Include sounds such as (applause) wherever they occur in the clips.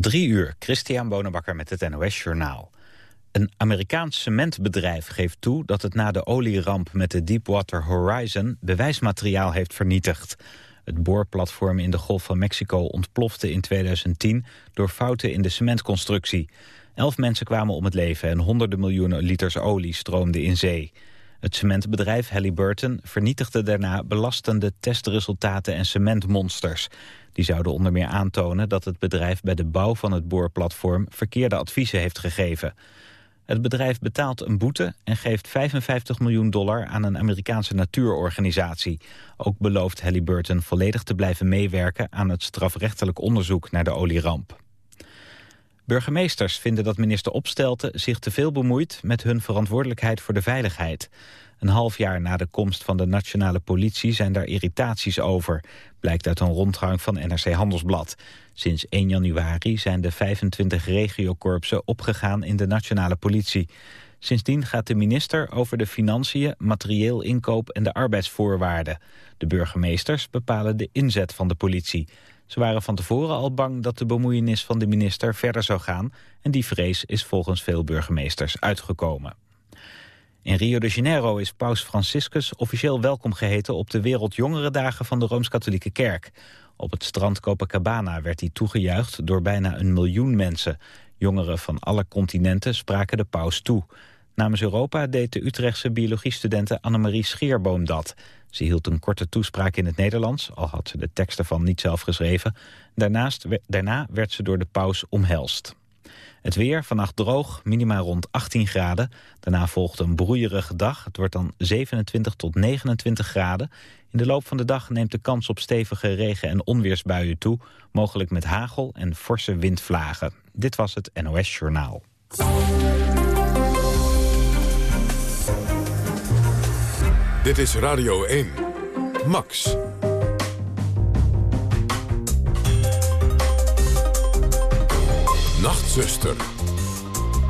Drie uur, Christian Bonenbakker met het NOS Journaal. Een Amerikaans cementbedrijf geeft toe dat het na de olieramp met de Deepwater Horizon bewijsmateriaal heeft vernietigd. Het boorplatform in de Golf van Mexico ontplofte in 2010 door fouten in de cementconstructie. Elf mensen kwamen om het leven en honderden miljoenen liters olie stroomden in zee. Het cementbedrijf Halliburton vernietigde daarna belastende testresultaten en cementmonsters. Die zouden onder meer aantonen dat het bedrijf bij de bouw van het boorplatform verkeerde adviezen heeft gegeven. Het bedrijf betaalt een boete en geeft 55 miljoen dollar aan een Amerikaanse natuurorganisatie. Ook belooft Halliburton volledig te blijven meewerken aan het strafrechtelijk onderzoek naar de olieramp. Burgemeesters vinden dat minister Opstelten zich te veel bemoeit met hun verantwoordelijkheid voor de veiligheid. Een half jaar na de komst van de nationale politie zijn daar irritaties over, blijkt uit een rondgang van NRC Handelsblad. Sinds 1 januari zijn de 25 regiokorpsen opgegaan in de nationale politie. Sindsdien gaat de minister over de financiën, materieel inkoop en de arbeidsvoorwaarden. De burgemeesters bepalen de inzet van de politie. Ze waren van tevoren al bang dat de bemoeienis van de minister verder zou gaan... en die vrees is volgens veel burgemeesters uitgekomen. In Rio de Janeiro is paus Franciscus officieel welkom geheten... op de Wereldjongerendagen van de Rooms-Katholieke Kerk. Op het strand Copacabana werd hij toegejuicht door bijna een miljoen mensen. Jongeren van alle continenten spraken de paus toe. Namens Europa deed de Utrechtse biologiestudente Annemarie Scheerboom dat. Ze hield een korte toespraak in het Nederlands, al had ze de tekst ervan niet zelf geschreven. Daarnaast, daarna werd ze door de paus omhelst. Het weer, vannacht droog, minima rond 18 graden. Daarna volgt een broeierige dag. Het wordt dan 27 tot 29 graden. In de loop van de dag neemt de kans op stevige regen- en onweersbuien toe. Mogelijk met hagel en forse windvlagen. Dit was het NOS Journaal. Dit is Radio 1. Max. Nachtzuster.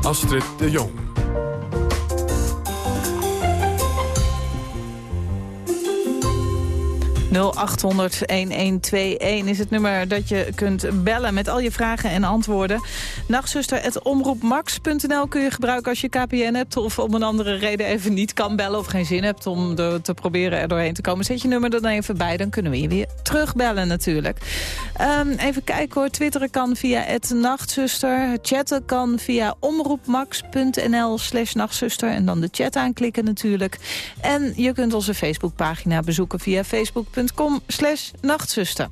Astrid de Jong. 0800-1121 is het nummer dat je kunt bellen met al je vragen en antwoorden. Nachtzuster.omroepmax.nl kun je gebruiken als je KPN hebt... of om een andere reden even niet kan bellen of geen zin hebt om te proberen er doorheen te komen. Zet je nummer er dan even bij, dan kunnen we je weer terugbellen natuurlijk. Um, even kijken hoor, twitteren kan via het nachtzuster. Chatten kan via omroepmax.nl slash nachtzuster. En dan de chat aanklikken natuurlijk. En je kunt onze Facebookpagina bezoeken via facebook.com slash nachtzuster.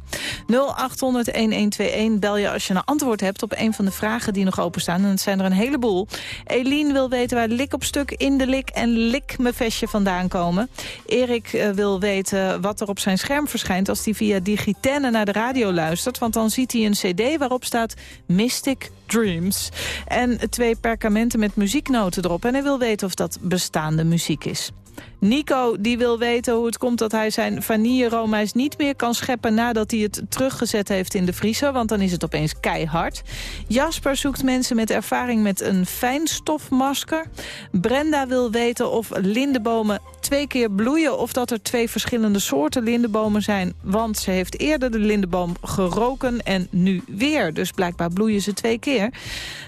0800-1121 bel je als je een antwoord hebt op een van de vragen die nog openstaan. En het zijn er een heleboel. Eline wil weten waar lik op stuk in de lik en lik me vestje vandaan komen. Erik uh, wil weten wat er op zijn scherm verschijnt als hij via Digitenne naar de radio luistert. Want dan ziet hij een cd waarop staat Mystic Dreams. En twee perkamenten met muzieknoten erop. En hij wil weten of dat bestaande muziek is. Nico die wil weten hoe het komt dat hij zijn vanille-roomijs niet meer kan scheppen... nadat hij het teruggezet heeft in de vriezer, want dan is het opeens keihard. Jasper zoekt mensen met ervaring met een fijnstofmasker. Brenda wil weten of lindenbomen twee keer bloeien... of dat er twee verschillende soorten lindenbomen zijn. Want ze heeft eerder de lindenboom geroken en nu weer. Dus blijkbaar bloeien ze twee keer.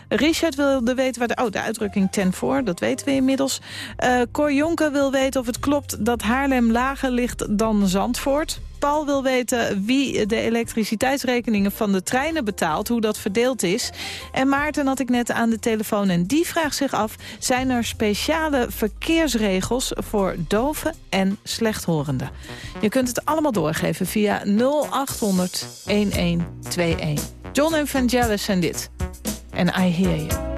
Richard wilde weten waar de... Oh, de uitdrukking ten voor, dat weten we inmiddels. Uh, Cor wil weten of het klopt dat Haarlem lager ligt dan Zandvoort. Paul wil weten wie de elektriciteitsrekeningen van de treinen betaalt, hoe dat verdeeld is. En Maarten had ik net aan de telefoon en die vraagt zich af... zijn er speciale verkeersregels voor doven en slechthorenden? Je kunt het allemaal doorgeven via 0800 1121. John en Vangelis zijn dit. En I Hear You.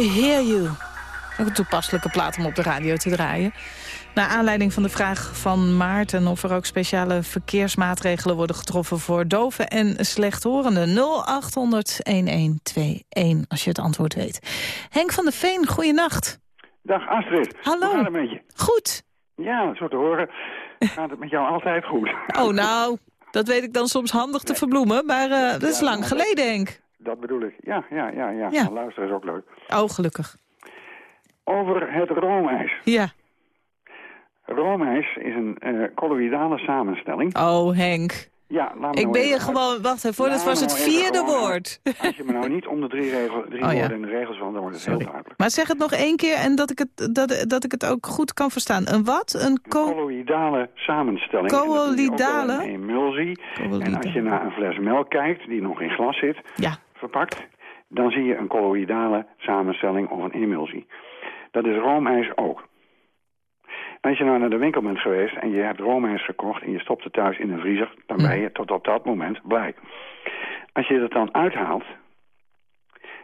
I Hear You. Ook een toepasselijke plaat om op de radio te draaien. Naar aanleiding van de vraag van Maarten... of er ook speciale verkeersmaatregelen worden getroffen... voor doven en slechthorenden. 0800-1121, als je het antwoord weet. Henk van der Veen, goeienacht. Dag Astrid. Hallo. Hoe gaat het met je? Goed. Ja, zo te horen gaat het met jou altijd goed. Oh, nou, dat weet ik dan soms handig te verbloemen. Maar uh, dat is lang maar geleden, Henk. Dat bedoel ik. Ja, ja, ja. ja. Ja. Luisteren is ook leuk. Oh, gelukkig. Over het roomijs. Ja. Roomijs is een eh colloïdale samenstelling. Oh, Henk. Ja, laat me Ik nou ben je uit. gewoon... Wacht even, Laat dat was het nou vierde woord. Als je me nou niet om de drie, regel, drie (laughs) Oh, ja. woorden in de regels van, dan wordt het heel duidelijk. Maar zeg het nog één keer en dat ik het, dat, dat ik het ook goed kan verstaan. Een wat? Een Een co... colloïdale samenstelling. Colloïdale? in emulsie. En als je naar een fles melk kijkt, die nog in glas zit, Ja. Verpakt, dan zie je een colloïdale samenstelling of een emulsie. Dat is roomijs ook. Als je nou naar de winkel bent geweest en je hebt roomijs gekocht en je stopt het thuis in een vriezer, dan Hm. ben je tot op dat moment blij. Als je het dan uithaalt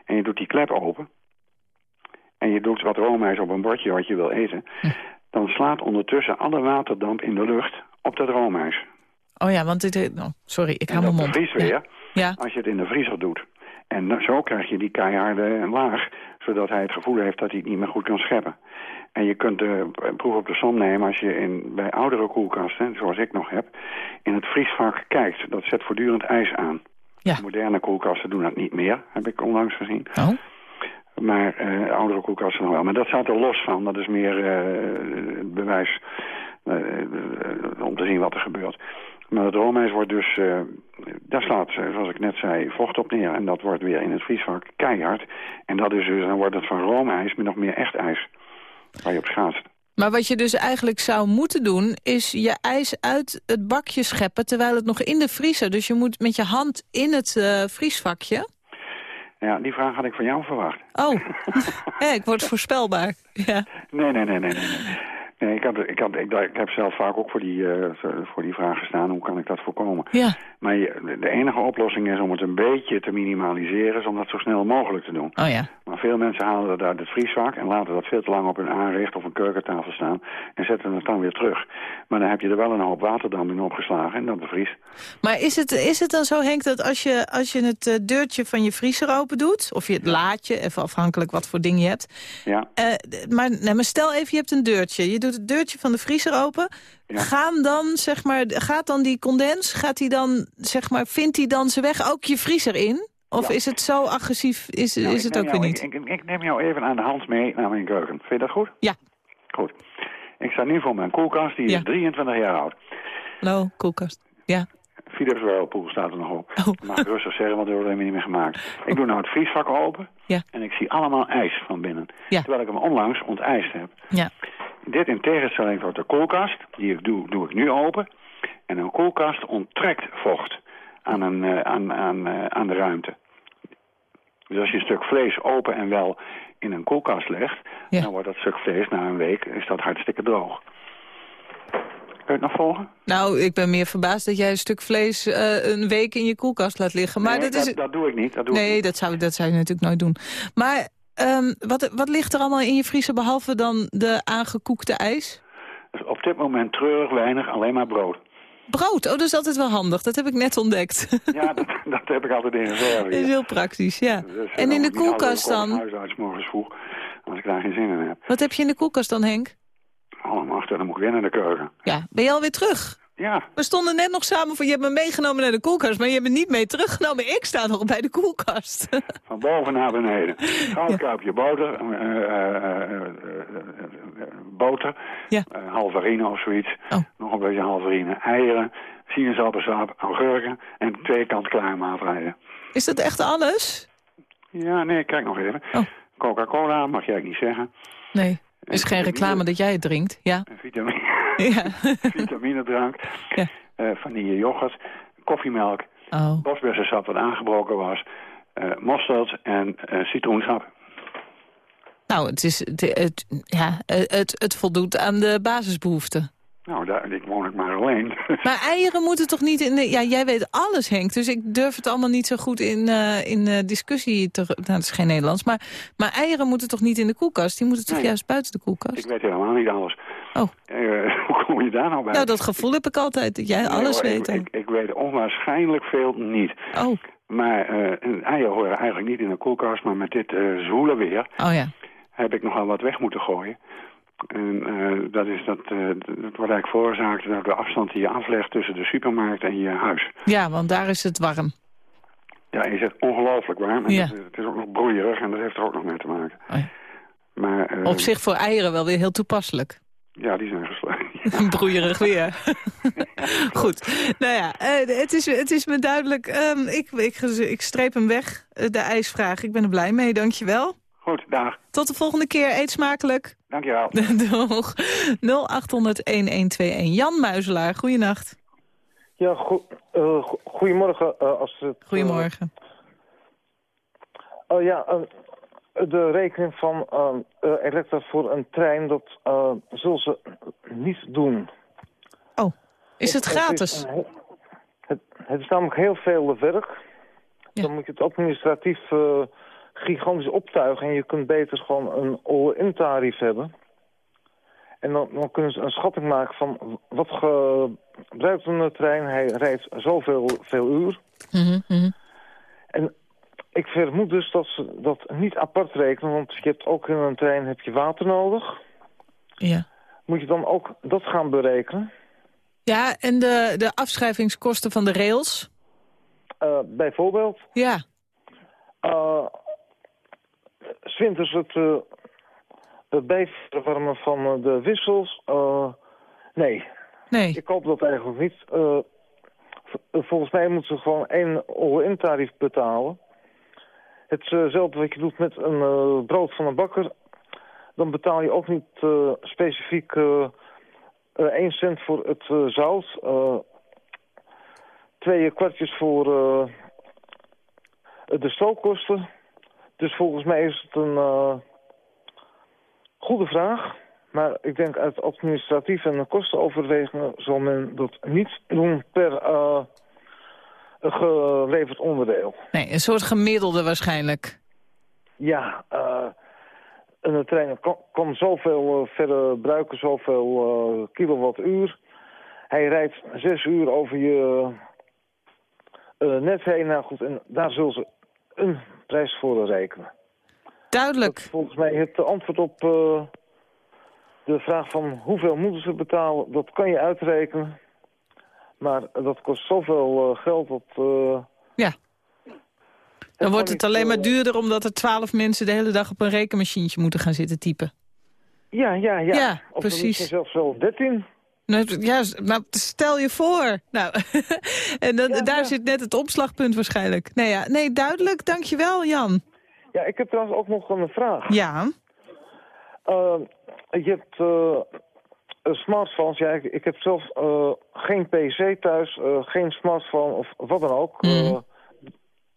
en je doet die klep open en je doet wat roomijs op een bordje wat je wil eten, Hm. dan slaat ondertussen alle waterdamp in de lucht op dat roomijs. Oh ja, want dit... Oh, sorry, ik En mijn mond. weer ja. als je het in de vriezer doet. En zo krijg je die keiharde laag, zodat hij het gevoel heeft dat hij het niet meer goed kan scheppen. En je kunt de proef op de som nemen als je in, bij oudere koelkasten, zoals ik nog heb, in het vriesvak kijkt. Dat zet voortdurend ijs aan. Ja. Moderne koelkasten doen dat niet meer, heb ik onlangs gezien. Oh, Maar eh, oudere koelkasten nog wel. Maar dat staat er los van. Dat is meer eh, het bewijs om te zien wat er gebeurt. Maar het roomijs wordt dus, uh, daar slaat, zoals ik net zei, vocht op neer. En dat wordt weer in het vriesvak keihard. En dat is dus, dan wordt het van roomijs met nog meer echt ijs. Waar je op schaatst. Maar wat je dus eigenlijk zou moeten doen... is je ijs uit het bakje scheppen terwijl het nog in de vriezer. Dus je moet met je hand in het uh, vriesvakje... Ja, die vraag had ik van jou verwacht. Oh, (laughs) ik word voorspelbaar. Ja. Nee, nee, nee, nee, nee. Nee, ik, heb, ik, heb, ik, ik, heb zelf vaak ook voor die, uh, voor die vraag gestaan. Hoe kan ik dat voorkomen? Ja. Maar je, de enige oplossing is om het een beetje te minimaliseren... is om dat zo snel mogelijk te doen. Oh ja. Maar veel mensen halen dat uit het vriesvak... en laten dat veel te lang op hun aanrecht of een keukentafel staan... en zetten het dan weer terug. Maar dan heb je er wel een hoop waterdamp in opgeslagen en dat bevriest. Maar is het, is het dan zo, Henk, dat als je, als je het uh, deurtje van je vriezer open doet... of je het laadje, even afhankelijk wat voor ding je hebt... Ja. Uh, maar, nee, maar stel even, je hebt een deurtje. Je doet het deurtje van de vriezer open. Ja. Gaan dan, zeg maar, gaat dan die condens, gaat die dan, zeg maar, vindt hij dan zijn weg ook je vriezer in? Of Ja. is het zo agressief, is, Nou, is het ook weer niet? Ik, ik, ik neem jou even aan de hand mee naar mijn keuken. Vind je dat goed? Ja. Goed. Ik sta nu voor mijn koelkast, die Ja. is 23 jaar oud. Hallo, koelkast. Ja. Philips Whirlpool staat er nog op. Oh. Mag ik rustig zeggen, want die wordt helemaal niet meer gemaakt. Ik doe nou het vriesvak open Ja. en ik zie allemaal ijs van binnen. Ja. Terwijl ik hem onlangs onteist heb. Ja. Dit in tegenstelling tot de koelkast, die ik doe, doe ik nu open. En een koelkast onttrekt vocht aan, een, eh, aan, aan, eh, aan de ruimte. Dus als je een stuk vlees open en wel in een koelkast legt... Ja. dan wordt dat stuk vlees na een week is dat hartstikke droog. Kun je het nog volgen? Nou, ik ben meer verbaasd dat jij een stuk vlees eh, een week in je koelkast laat liggen. Maar nee, dat is... dat, doe ik niet. Dat doe ik Nee, niet. dat zou, dat zou je natuurlijk nooit doen. Maar ehm, wat, wat ligt er allemaal in je vriezer behalve dan de aangekoekte ijs? Op dit moment treurig weinig, alleen maar brood. Brood, oh, dat is altijd wel handig. Dat heb ik net ontdekt. Ja, (laughs) dat, dat heb ik altijd in reserve. Dat is heel praktisch, ja. Dus, En in de koelkast dan? huis uit 's morgens vroeg, als ik daar geen zin in heb. Wat heb je in de koelkast dan, Henk? Allemaal achter, dan moet ik weer naar de keuken. Ja, ben je alweer terug? Ja, We stonden net nog samen voor je hebt me meegenomen naar de koelkast, maar je hebt me niet mee teruggenomen. Ik sta nog bij de koelkast. (laughs) van boven naar beneden. Goud kuipje boter, eh, eh, eh, boter, Ja. halvarine of zoiets. Oh. Nog een beetje halvarine. Eieren, sinaasappelsap, augurken en twee kant klaar maaltijden. Is dat echt alles? Ja, nee, kijk nog even. Oh. Coca-Cola mag jij niet zeggen. Nee, is geen reclame dat jij het drinkt. Ja, Vitamine, ja. (laughs) vitaminedrank, Ja. eh vanille yoghurt, koffiemelk, Oh. bosbessensap wat aangebroken was, eh mosterd en eh, citroensap. Nou, het, is, het, het- ja, het, het voldoet aan de basisbehoeften. Nou, daar, ik woon ik maar alleen. (laughs) Maar eieren moeten toch niet in de... Ja, jij weet alles, Henk. Dus ik durf het allemaal niet zo goed in, eh, in eh, discussie te... Nou, dat is geen Nederlands. Maar, maar eieren moeten toch niet in de koelkast? Die moeten toch Nee. juist buiten de ik koelkast? weet helemaal niet alles. Oh. Eh, (laughs) hoe kom je daar nou bij? Nou, dat gevoel heb ik altijd. Dat jij Nee, alles hoor, weet. Ik, ik, ik weet onwaarschijnlijk veel niet. Oh, Maar eh, eieren horen eigenlijk niet in de koelkast. Maar met dit eh zwoele weer oh ja. heb ik nogal wat weg moeten gooien. En dat, is dat, eh, dat wordt eigenlijk veroorzaakt door de afstand die je aflegt tussen de supermarkt en je huis. Ja, want daar is het warm. Ja, is het ongelooflijk warm. En Ja. het, het is ook nog broeierig en dat heeft er ook nog mee te maken. Oh ja. Maar Op zich voor eieren wel weer heel toepasselijk. Ja, die zijn gesloten. (laughs) Broeierig weer. (laughs) Goed. Nou ja, eh, het, is, het is me duidelijk. Ehm, ik, ik, ik streep hem weg, eh, de ijsvraag. Ik ben er blij mee, dankjewel. Goed, dag. Tot de volgende keer. Eet smakelijk. Dankjewel. (laughs) Doeg. 0800-1121. Jan Muizelaar, goeienacht. Ja, go eh, go- goedemorgen. eh, als het, eh, Goedemorgen. oh ja, eh, de rekening van eh, eh, elektra voor een trein, dat eh, zullen ze niet doen. Oh, is het is gratis? het, het is namelijk heel veel werk. Ja. Dan moet je het administratief eh, gigantisch optuigen en je kunt beter gewoon een all-in tarief hebben. En dan, dan kunnen ze een schatting maken van wat gebruikt een trein. Hij rijdt zoveel veel uur. Mhm, mhm. Ik vermoed dus dat ze dat niet apart rekenen, want je hebt ook in een trein heb je water nodig. Ja. Moet je dan ook dat gaan berekenen? Ja, en de, de afschrijvingskosten van de rails? Eh, bijvoorbeeld, Ja. zwinters het, eh het bijverwarmen van de wissels, Nee, Nee. ik hoop dat eigenlijk niet. Volgens mij moeten ze gewoon één all-in tarief betalen. Hetzelfde wat je doet met een eh, brood van een bakker. Dan betaal je ook niet eh, specifiek eh eh, 1 cent voor het zout. twee kwartjes voor de stookkosten. Dus volgens mij is het een goede vraag. Maar ik denk uit administratief en kostenoverwegingen zal men dat niet doen per eh, geleverd onderdeel. nee, een soort gemiddelde waarschijnlijk. Ja, eh een trein kan, kan zoveel uh, verbruiken, zoveel uh, kilowattuur. Hij rijdt zes uur over je net heen. Nou goed, en daar zullen ze een prijs voor rekenen. Duidelijk. Dat, volgens mij het antwoord op de vraag van hoeveel moeten ze betalen, dat kan je uitrekenen. Maar dat kost zoveel uh, geld dat... Uh, ja. Dan wordt het alleen maar duurder omdat er twaalf mensen de hele dag op een rekenmachientje moeten gaan zitten typen. Ja, ja, ja. Ja, of precies. zelfs wel dertien. Ja, maar stel je voor. Nou, (laughs) en dan, ja, daar ja. zit net het opslagpunt waarschijnlijk. Nee, ja, nee, duidelijk. Dankjewel, Jan. Ja, ik heb trouwens ook nog een vraag. Ja. Uh, je hebt uh, smartphones. Ja, ik, ik heb zelf uh, geen PC thuis, geen smartphone of wat dan ook. Mm.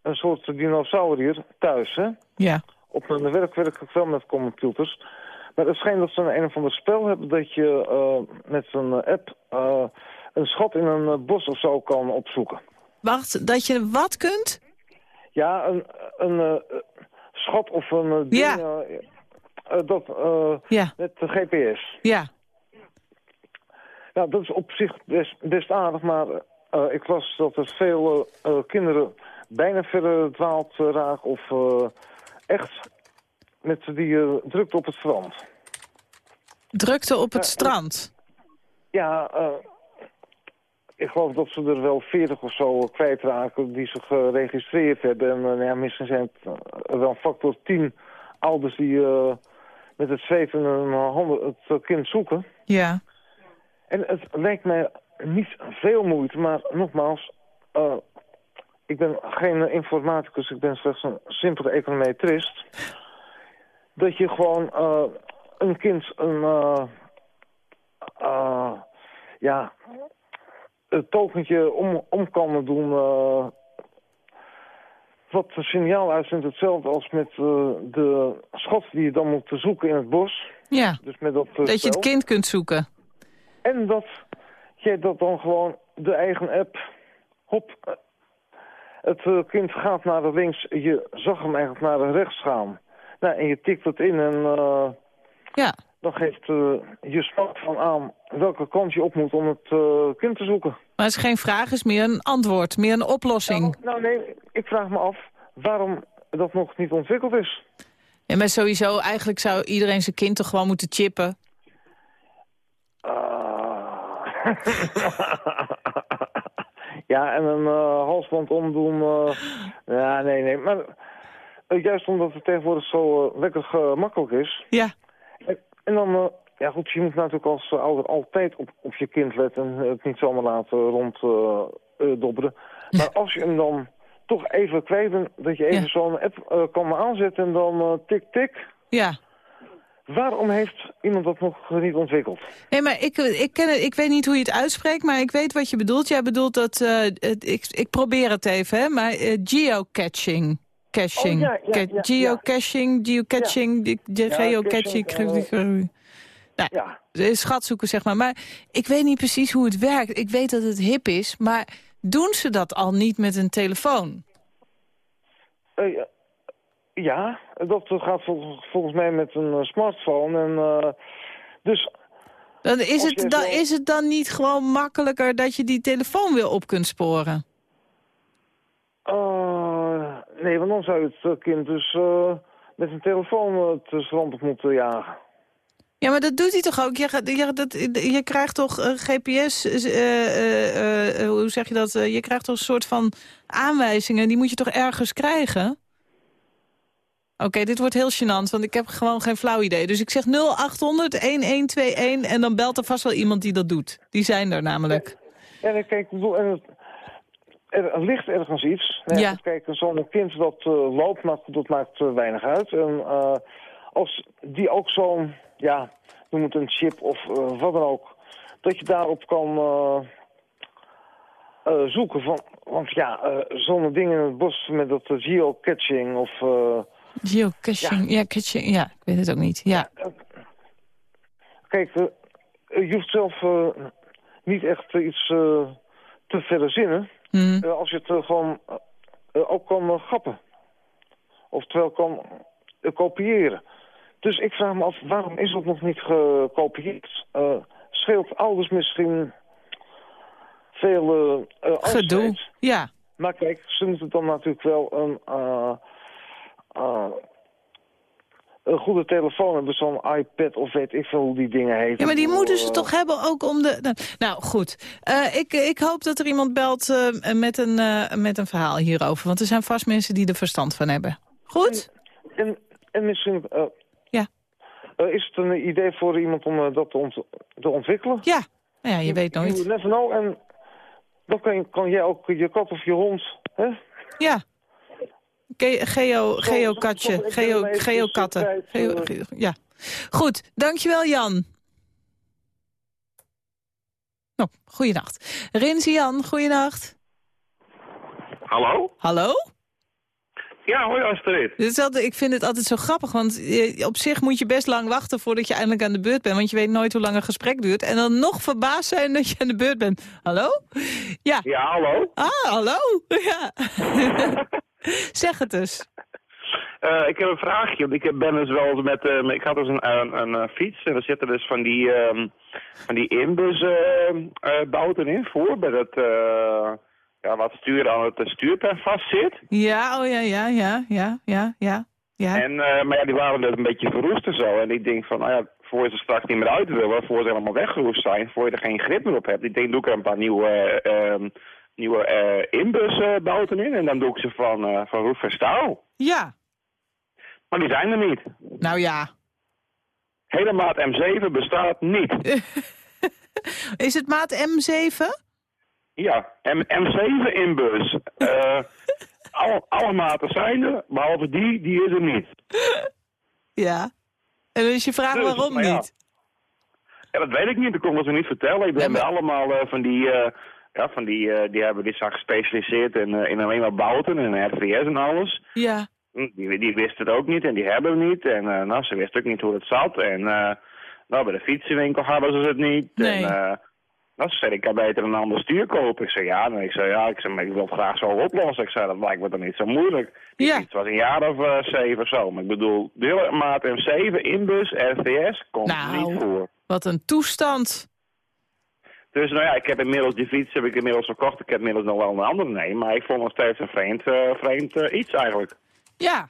een soort dinosaurier thuis, hè? Ja. Op mijn werk werk ik wel met computers. Maar het schijnt dat ze een, een of ander spel hebben dat je uh, met een app uh, een schat in een bos of zo kan opzoeken. Wacht, dat je wat kunt? Ja, een, een uh, schat of een ding, ja. dat, ja. met de GPS. Ja. Nou, dat is op zich best, best aardig, maar ik las dat er veel kinderen bijna verdwaald raken of echt met die drukte op het strand. Drukte op het strand? Ja, ik geloof dat ze er wel veertig of zo kwijtraken die zich geregistreerd hebben. En ja, misschien zijn het wel een factor 10 ouders die met het zweet in hun handen het kind zoeken. Ja. En het lijkt mij niet veel moeite, maar nogmaals... ik ben geen informaticus, ik ben slechts een simpele econometrist dat je gewoon uh, een kind een, uh, ja, een tokentje om, om kan doen. wat een signaal uitzendt, hetzelfde als met de schat die je dan moet zoeken in het bos. Ja, dus met dat, dat je het kind kunt zoeken. En dat je dat dan gewoon de eigen app, hop, het kind gaat naar de links, je zag hem eigenlijk naar de rechts gaan. Nou, en je tikt het in en uh, ja. dan geeft uh, je smartphone aan welke kant je op moet om het uh, kind te zoeken. Maar het is geen vraag, het is meer een antwoord, meer een oplossing. Nou, nou nee, ik vraag me af waarom dat nog niet ontwikkeld is. Ja, maar sowieso, eigenlijk zou iedereen zijn kind toch gewoon moeten chippen? (laughs) ja, en een halsband omdoen. ja, nee, nee, maar... Uh, juist omdat het tegenwoordig zo uh, lekker gemakkelijk is. Ja. En, en dan, uh, ja goed, je moet natuurlijk als ouder altijd op, op je kind letten en het niet zomaar laten ronddobberen. maar als je hem dan toch even kwijt bent, dat je even ja. zo'n app kan aanzetten en dan tik tik. Ja. Waarom heeft iemand dat nog niet ontwikkeld? Nee, maar ik, ik, ken het, ik weet niet hoe je het uitspreekt, maar ik weet wat je bedoelt. Jij bedoelt dat, ik, ik probeer het even, hè, maar geocaching. Caching. Oh, ja, ja, ja, geocaching, geocaching, ja. geocaching. Nou, ja. Schatzoeken, zeg maar. Maar ik weet niet precies hoe het werkt. Ik weet dat het hip is, maar doen ze dat al niet met een telefoon? Uh, ja, dat gaat vol, volgens mij met een smartphone. En, uh, dus dan is, het, dan, is het dan niet gewoon makkelijker dat je die telefoon weer op kunt sporen? Uh, nee, want dan zou je het kind dus uh, met een telefoon het strand op moeten jagen. Ja, maar dat doet hij toch ook? Je, je, dat, je krijgt toch uh, GPS, hoe zeg je dat? je krijgt toch een soort van aanwijzingen, die moet je toch ergens krijgen? Oké, dit wordt heel gênant, want ik heb gewoon geen flauw idee. Dus ik zeg 0800-1121 en dan belt er vast wel iemand die dat doet. Die zijn er namelijk. Ja, en kijk, ik bedoel, en het, er, er ligt ergens iets. Nee, Ja. Kijk, zo'n kind dat eh, loopt, maar dat maakt eh, weinig uit. En eh, als die ook zo'n, ja, noem het een chip of wat dan ook, dat je daarop kan zoeken. Van, want ja, eh, zo'n ding in het bos met dat geocaching of... eh, Geocaching, ja. catching, ja, ik weet het ook niet. Ja, Kijk, eh, je hoeft zelf eh, niet echt eh, iets eh, te verzinnen. Eh, als je het eh, gewoon eh, eh, ook kan eh, grappen. Oftewel kan eh, kopiëren. Dus ik vraag me af, waarom is dat nog niet gekopieerd? Eh scheelt ouders misschien veel eh, eh, gedoe. Ja, Maar kijk, ze moeten dan natuurlijk wel een, eh, eh, een goede telefoon hebben. Zo'n iPad of weet ik veel hoe die dingen heten. Ja, maar die moeten ze toch hebben ook om de... Nou, Nou, goed. Eh, ik, ik hoop dat er iemand belt eh, met, een, met een verhaal hierover. Want er zijn vast mensen die er verstand van hebben. Goed? En, en misschien... Ja. is het een idee voor iemand om dat te, ont- te ontwikkelen? Ja. Nou ja, je weet You nooit. never know. En dan kan, je, kan jij ook je kat of je hond... Hè? Ja. Ge- Geo, geokatje. Geo, geokatten. Geo, ja. Goed, dankjewel Jan. Nou, goeienacht. Rinzi Jan, goeienacht. Hallo? Hallo? Ja, hoi Astrid. Dit is altijd, ik vind het altijd zo grappig, want op zich moet je best lang wachten voordat je eindelijk aan de beurt bent. Want je weet nooit hoe lang een gesprek duurt. En dan nog verbaasd zijn dat je aan de beurt bent. Hallo? Ja. Ja, hallo. Ah, hallo? (laughs) Ja. (laughs) (laughs) zeg het eens. Eh, ik heb een vraagje. Ik heb- ben dus wel met, eh, ik had dus een, een, een, eh, fiets en er zitten dus van die, ehm van die inbusbouten in voor, bij eh, ja, wat stuur aan het stuurpen vast zit. Ja, oh ja, ja, ja, ja, ja, ja. ja. En, eh, maar ja, die waren dus een beetje verroest en zo. En ik denk van, nou ja, voor je ze straks niet meer uit willen, voor ze helemaal weggeroest zijn, voor je er geen grip meer op hebt. Ik denk, doe ik er een paar nieuwe, eh, ehm, nieuwe eh inbusbouten in en dan doe ik ze van, eh van roef staal. Ja, Maar die zijn er niet. nou ja. Hele maat M7 bestaat niet. (laughs) Is het maat M7? Ja, M M7 inbus. Eh (laughs) alle, alle maten zijn er, behalve die, die is er niet. Ja. En dan is je vraag Dus, waarom ja. niet? Ja, dat weet ik niet, dat kon ik ze niet vertellen. Ik ben Ja, maar- allemaal eh, van die, eh, ja, van die, eh, die hebben zijn gespecialiseerd in, eh, in alleen maar bouten en RVS en alles. Ja. Hm, Die, die wisten het ook niet en die hebben het niet. En nou, ze wisten ook niet hoe het zat. En nou, bij de fietsenwinkel hadden ze het niet. Nee. En, nou, ze zei, ik kan beter een ander stuur kopen. Ik zei, ja. En ik zei, ja, ik, zei, maar ik wil het graag zo oplossen. Ik zei, dat lijkt me dan niet zo moeilijk. Die Ja. fiets was een jaar of zeven of zo. Maar ik bedoel, de maat M7, inbus, RVS, komt Nou. niet voor. Wat een toestand. Dus nou ja, ik heb inmiddels die fiets heb ik inmiddels verkocht. Ik heb inmiddels nog wel een andere neem. Maar ik vond nog steeds een vreemd, eh, vreemd eh, iets eigenlijk. Ja.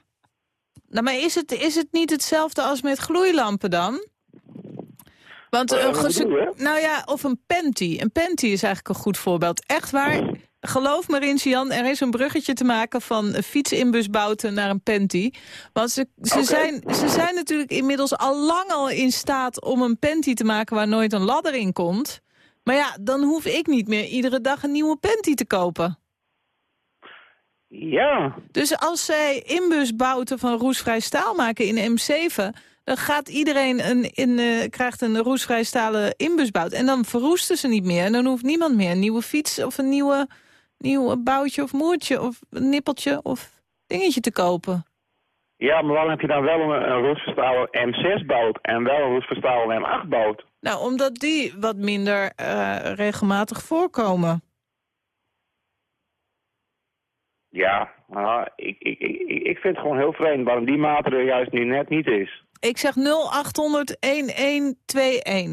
Nou, maar is het, is het niet hetzelfde als met gloeilampen dan? Want Eh, een gese- bedoel? Nou ja, of een panty. Een panty is eigenlijk een goed voorbeeld. Echt waar. Geloof me, Rinsian, er is een bruggetje te maken van fietsinbusbouten naar een panty. Want ze, ze, zijn, ze zijn natuurlijk inmiddels al lang al in staat om een panty te maken waar nooit een ladder in komt. Maar ja, dan hoef ik niet meer iedere dag een nieuwe panty te kopen. Ja, Dus als zij inbusbouten van roestvrij staal maken in M7... dan gaat iedereen een, in, eh, krijgt een roestvrij stalen inbusbout. En dan verroesten ze niet meer. En dan hoeft niemand meer een nieuwe fiets of een nieuwe, nieuwe boutje of moertje... of een nippeltje of dingetje te kopen. ja, maar waarom heb je dan wel een, een roestverstalen M6-boot en wel een roestverstalen M8-boot? Nou, omdat die wat minder eh, regelmatig voorkomen. Ja, nou, ik, ik, ik, ik ik vind het gewoon heel vreemd waarom die maat er juist nu net niet is. Ik zeg 0800-1121.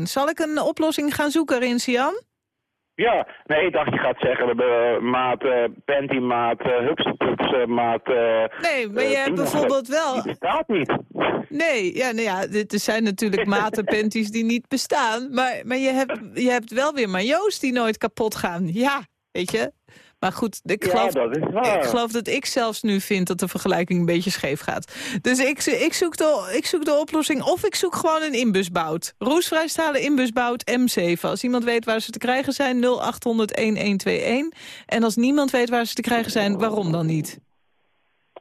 Zal ik een oplossing gaan zoeken, Rinsian? Ja, nee, ik dacht je gaat zeggen, we hebben eh, maat, eh panty maat, uh, maat... Nee, maar je hebt bijvoorbeeld wel... Die bestaat niet. Nee, ja, nou ja, dit er zijn natuurlijk (laughs) maten panties die niet bestaan. Maar, maar je, hebt, je hebt wel weer majo's die nooit kapot gaan. Ja, weet je. Maar goed, ik Ja, geloof, dat is waar. ik geloof dat ik zelfs nu vind dat de vergelijking een beetje scheef gaat. Dus ik, ik, zoek, de, ik zoek de oplossing of ik zoek gewoon een inbusbout. Roesvrijstalen inbusbout M7. Als iemand weet waar ze te krijgen zijn, 0800-1121. En als niemand weet waar ze te krijgen zijn, waarom dan niet?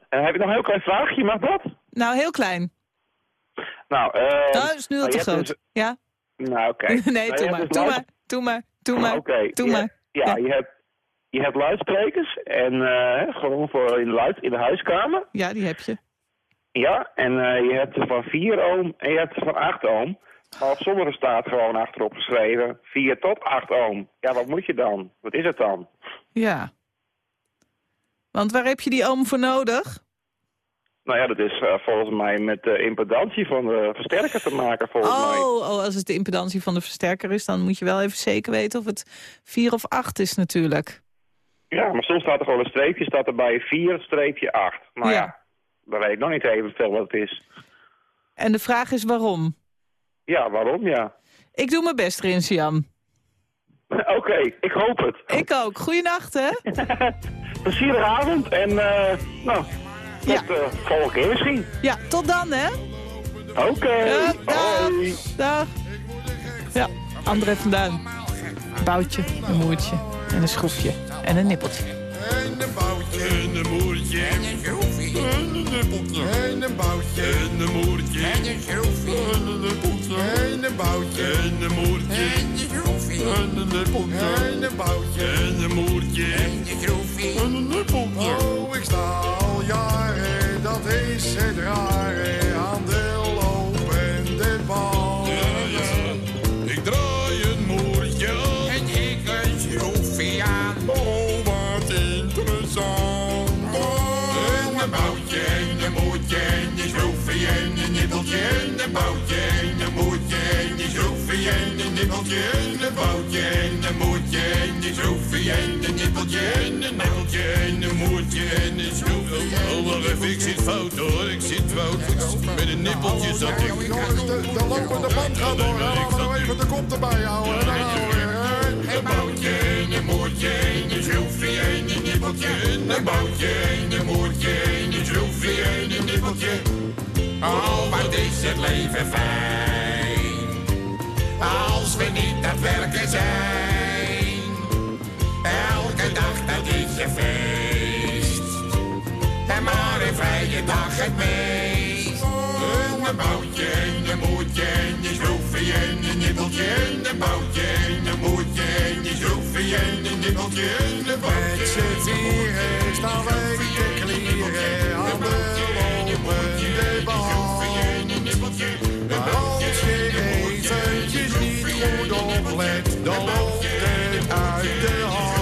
En heb ik nog een heel klein vraagje, mag dat? Nou, heel klein. Nou, eh... Dat is nu al nou, te groot. dus- Ja? Nou, oké. (laughs) Nee, Nou, je doe maar. dus Doe maar. Doe maar. Doe maar. Oké. Doe maar. Ja, Ja. Je, hebt, je hebt luidsprekers en eh, gewoon voor in de, luid, in de huiskamer. Ja, die heb je. Ja, en eh, je hebt er van 4 ohm en je hebt er van 8 ohm. Maar op sommige staat gewoon achterop geschreven 4 tot 8 ohm. Ja, wat moet je dan? Wat is het dan? Ja. Want waar heb je die oom voor nodig? Nou ja, dat is eh, volgens mij met de impedantie van de versterker te maken, volgens mij. Oh, oh, als het de impedantie van de versterker is... dan moet je wel even zeker weten of het 4 of 8 is natuurlijk. Ja, maar soms staat er gewoon een streepje, staat er bij 4 streepje 8. Maar Ja. ja. dan weet ik nog niet even veel wat het is. En de vraag is waarom? Ja, waarom? Ja. Ik doe mijn best, Rinsiam. (laughs) Oké, ik hoop het. Ik ook. Goeienacht, hè? (laughs) Plezierige avond en eh, nou, tot Ja. de volgende keer misschien. Ja, tot dan, hè? Oké, Ja, dag. hoi. Dag. Ja, André van Duin. Boutje, een moertje en een schroefje en een nippeltje. En een boutje. En een moertje. En een schroefje. En een nippeltje. En een boutje. En een moertje. En een schroefje. En een nippeltje. En een boutje. En een moertje. En een schroefje. En een nippeltje. En een boutje. En een moertje. En een schroefje. En een nippeltje. Oh, ik sta al jaren, dat is het rare, boutje, en een moertje, en een schroefje, en een nippeltje. En een boutje, en een moertje, en een schroefje, en een nippeltje. En een nippeltje, en een moertje, en een schroefje. Oh, wacht even, ik zit fout hoor. Ik zit fout. Met een nippeltje zat ik. Jongens, de, de lopende band gaat door. Laten we nou even de kop erbij houden. Een boutje, en een moertje, en een schroefje, en een nippeltje. Een boutje, en een moertje, en een schroefje, en een nippeltje. Oh, wat is het leven fijn. Als we niet aan het werken zijn. Elke dag, dat is een feest. En maar een vrije dag het meest. Een boutje, en een moertje, en een schroefje, en een nippeltje. En een boutje, en een moertje, en een schroefje, en een nippeltje. En een boutje, staan wij dan loopt het uit de hand.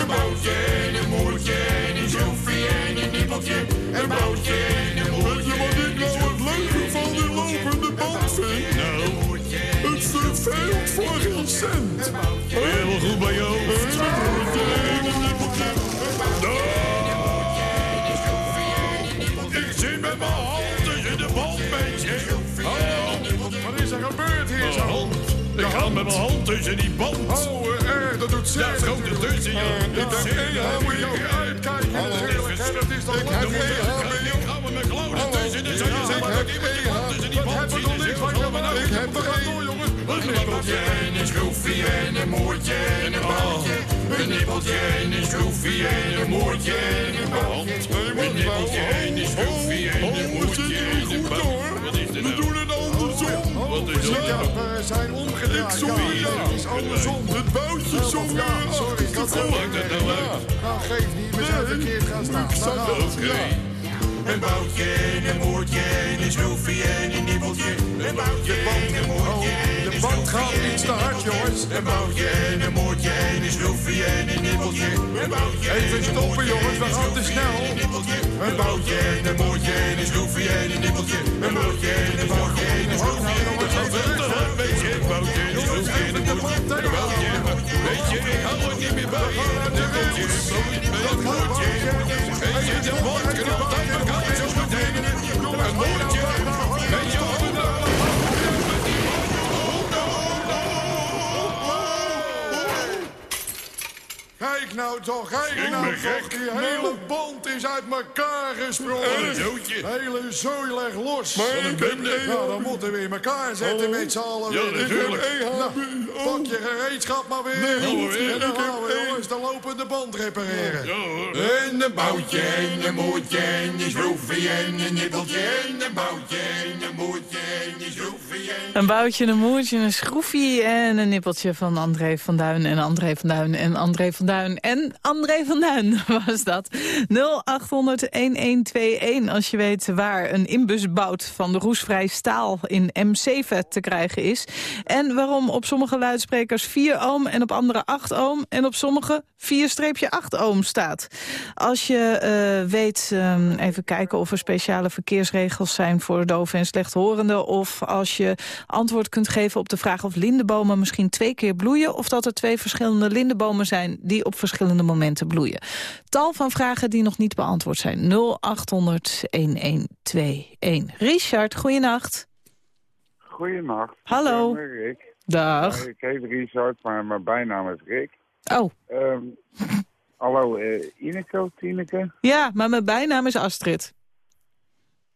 Een boutje, en een moertje, en een schroefje, en een nippeltje. Een boutje, en een moertje, Wat ik nou het leuke van die lopende band vind? Nou, het verveelt voor geen cent. Helemaal goed bij je met mijn hand tussen die band. Oh, eh, dat doet zeer. Schoot er tussen, ja. Ik denk, hé, daar moet je ook uitkijken natuurlijk. hè. Dat is toch leuk. heb Ik mijn klauwen tussen. Dan zou je Ja, zeggen ik dat heb ik met die één hand tussen die band zit. je? nou? Ik heb er door, jongens. Een nippeltje en een schroefje en een moertje en een. Een nippeltje en een schroefje en een moertje en een. Een nippeltje en een schroefje en een moertje en een. Wat is er nou? Wat is dat? Zijn omgedraaid. Ik zong hier. Ja, het is andersom. Het boutje zong Ja, sorry, dat nou uit? Nou, geef niet. We zijn verkeerd gaan staan. Nou, nou, Oké. Een boutje en een moertje en een schroefje en een nippeltje. Een boutje en een moertje en De een gaat iets te hard, jongens. Een boutje en een moertje en een schroefje en een nippeltje. Een boutje Even stoppen, jongens. We gaan te snel. Een boutje en een moertje en een schroefje en een nippeltje. Een boutje en een moertje en een schroefje. jongens, Dat gaat wel te hard, weet je. Een boutje en een schroefje en een. Een boutje, weet je, ik hou het niet meer bij. Nou toch, kijk nou toch. Die hele band is uit elkaar gesprongen. Een hele zooi leg los. Maar ik ben Nou, dan moeten we in elkaar zetten met z'n allen. Ja, natuurlijk. Nou, pak je gereedschap maar weer. Nee, hoor, en dan gaan we jongens de lopende band repareren. Ja hoor. En een boutje, en een moertje, en een schroefje, en een nippeltje, en een boutje, en een moertje, en een schroefje. en- Een boutje, een moertje, een schroefje en een nippeltje van André van Duin en André van Duin en André van Duin en André van Duin (laughs) was dat. 0800-1121 als je weet waar een inbusbout van de roesvrij staal in M7 te krijgen is. En waarom op sommige luidsprekers 4 ohm en op andere 8 ohm en op sommige 4-8 ohm staat. Als je eh, weet, ehm, even kijken of er speciale verkeersregels zijn voor doven en slechthorenden. Of als je antwoord kunt geven op de vraag of lindenbomen misschien twee keer bloeien. Of dat er twee verschillende lindenbomen zijn die op verschillende momenten bloeien. Tal van vragen die nog niet beantwoord zijn. 0800 1121. Richard, goeienacht. Goedenacht. Hallo. Ik. Dag. Ik heet Richard, maar mijn bijnaam is Rick. Oh, Ehm, (laughs) hallo, eh Ineke Tineke? ja, maar mijn bijnaam is Astrid.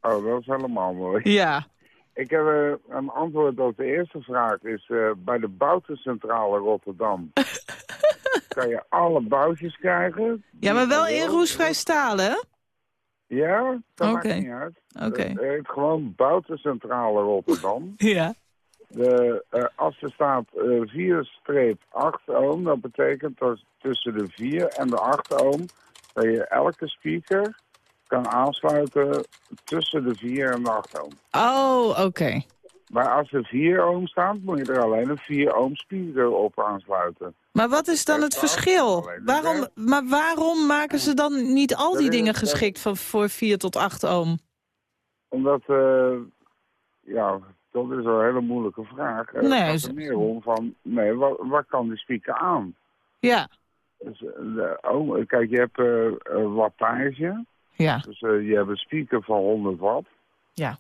Oh, dat is helemaal mooi. Ja. Ik heb eh, een antwoord op de eerste vraag. Is eh, bij de Boutencentrale Rotterdam. (laughs) kan je alle boutjes krijgen? Ja, maar wel in roesvrij staal, hè? Ja, dat Oké. maakt niet uit. Oké. Het heet gewoon Boutencentrale Rotterdam. (laughs) Ja. De, eh, als er staat eh 4-8 ohm, dat betekent dat tussen de 4 en de 8 ohm dat je elke speaker kan aansluiten tussen de 4 en de 8 ohm. Oh, oké. Maar als er 4 ohm staat, moet je er alleen een 4 ohm speaker op aansluiten. Maar wat is dan het verschil? Waarom, maar waarom maken ze dan niet al die dingen geschikt van, voor 4 tot 8 ohm? Omdat, eh, ja, dat is een hele moeilijke vraag. Eh, Nee, Het gaat er meer om van, nee, wat, wat kan die speaker aan? Ja, Dus, eh, ohm- kijk, je hebt eh, wattage. ja, Dus je hebt een speaker van 100 watt, ja.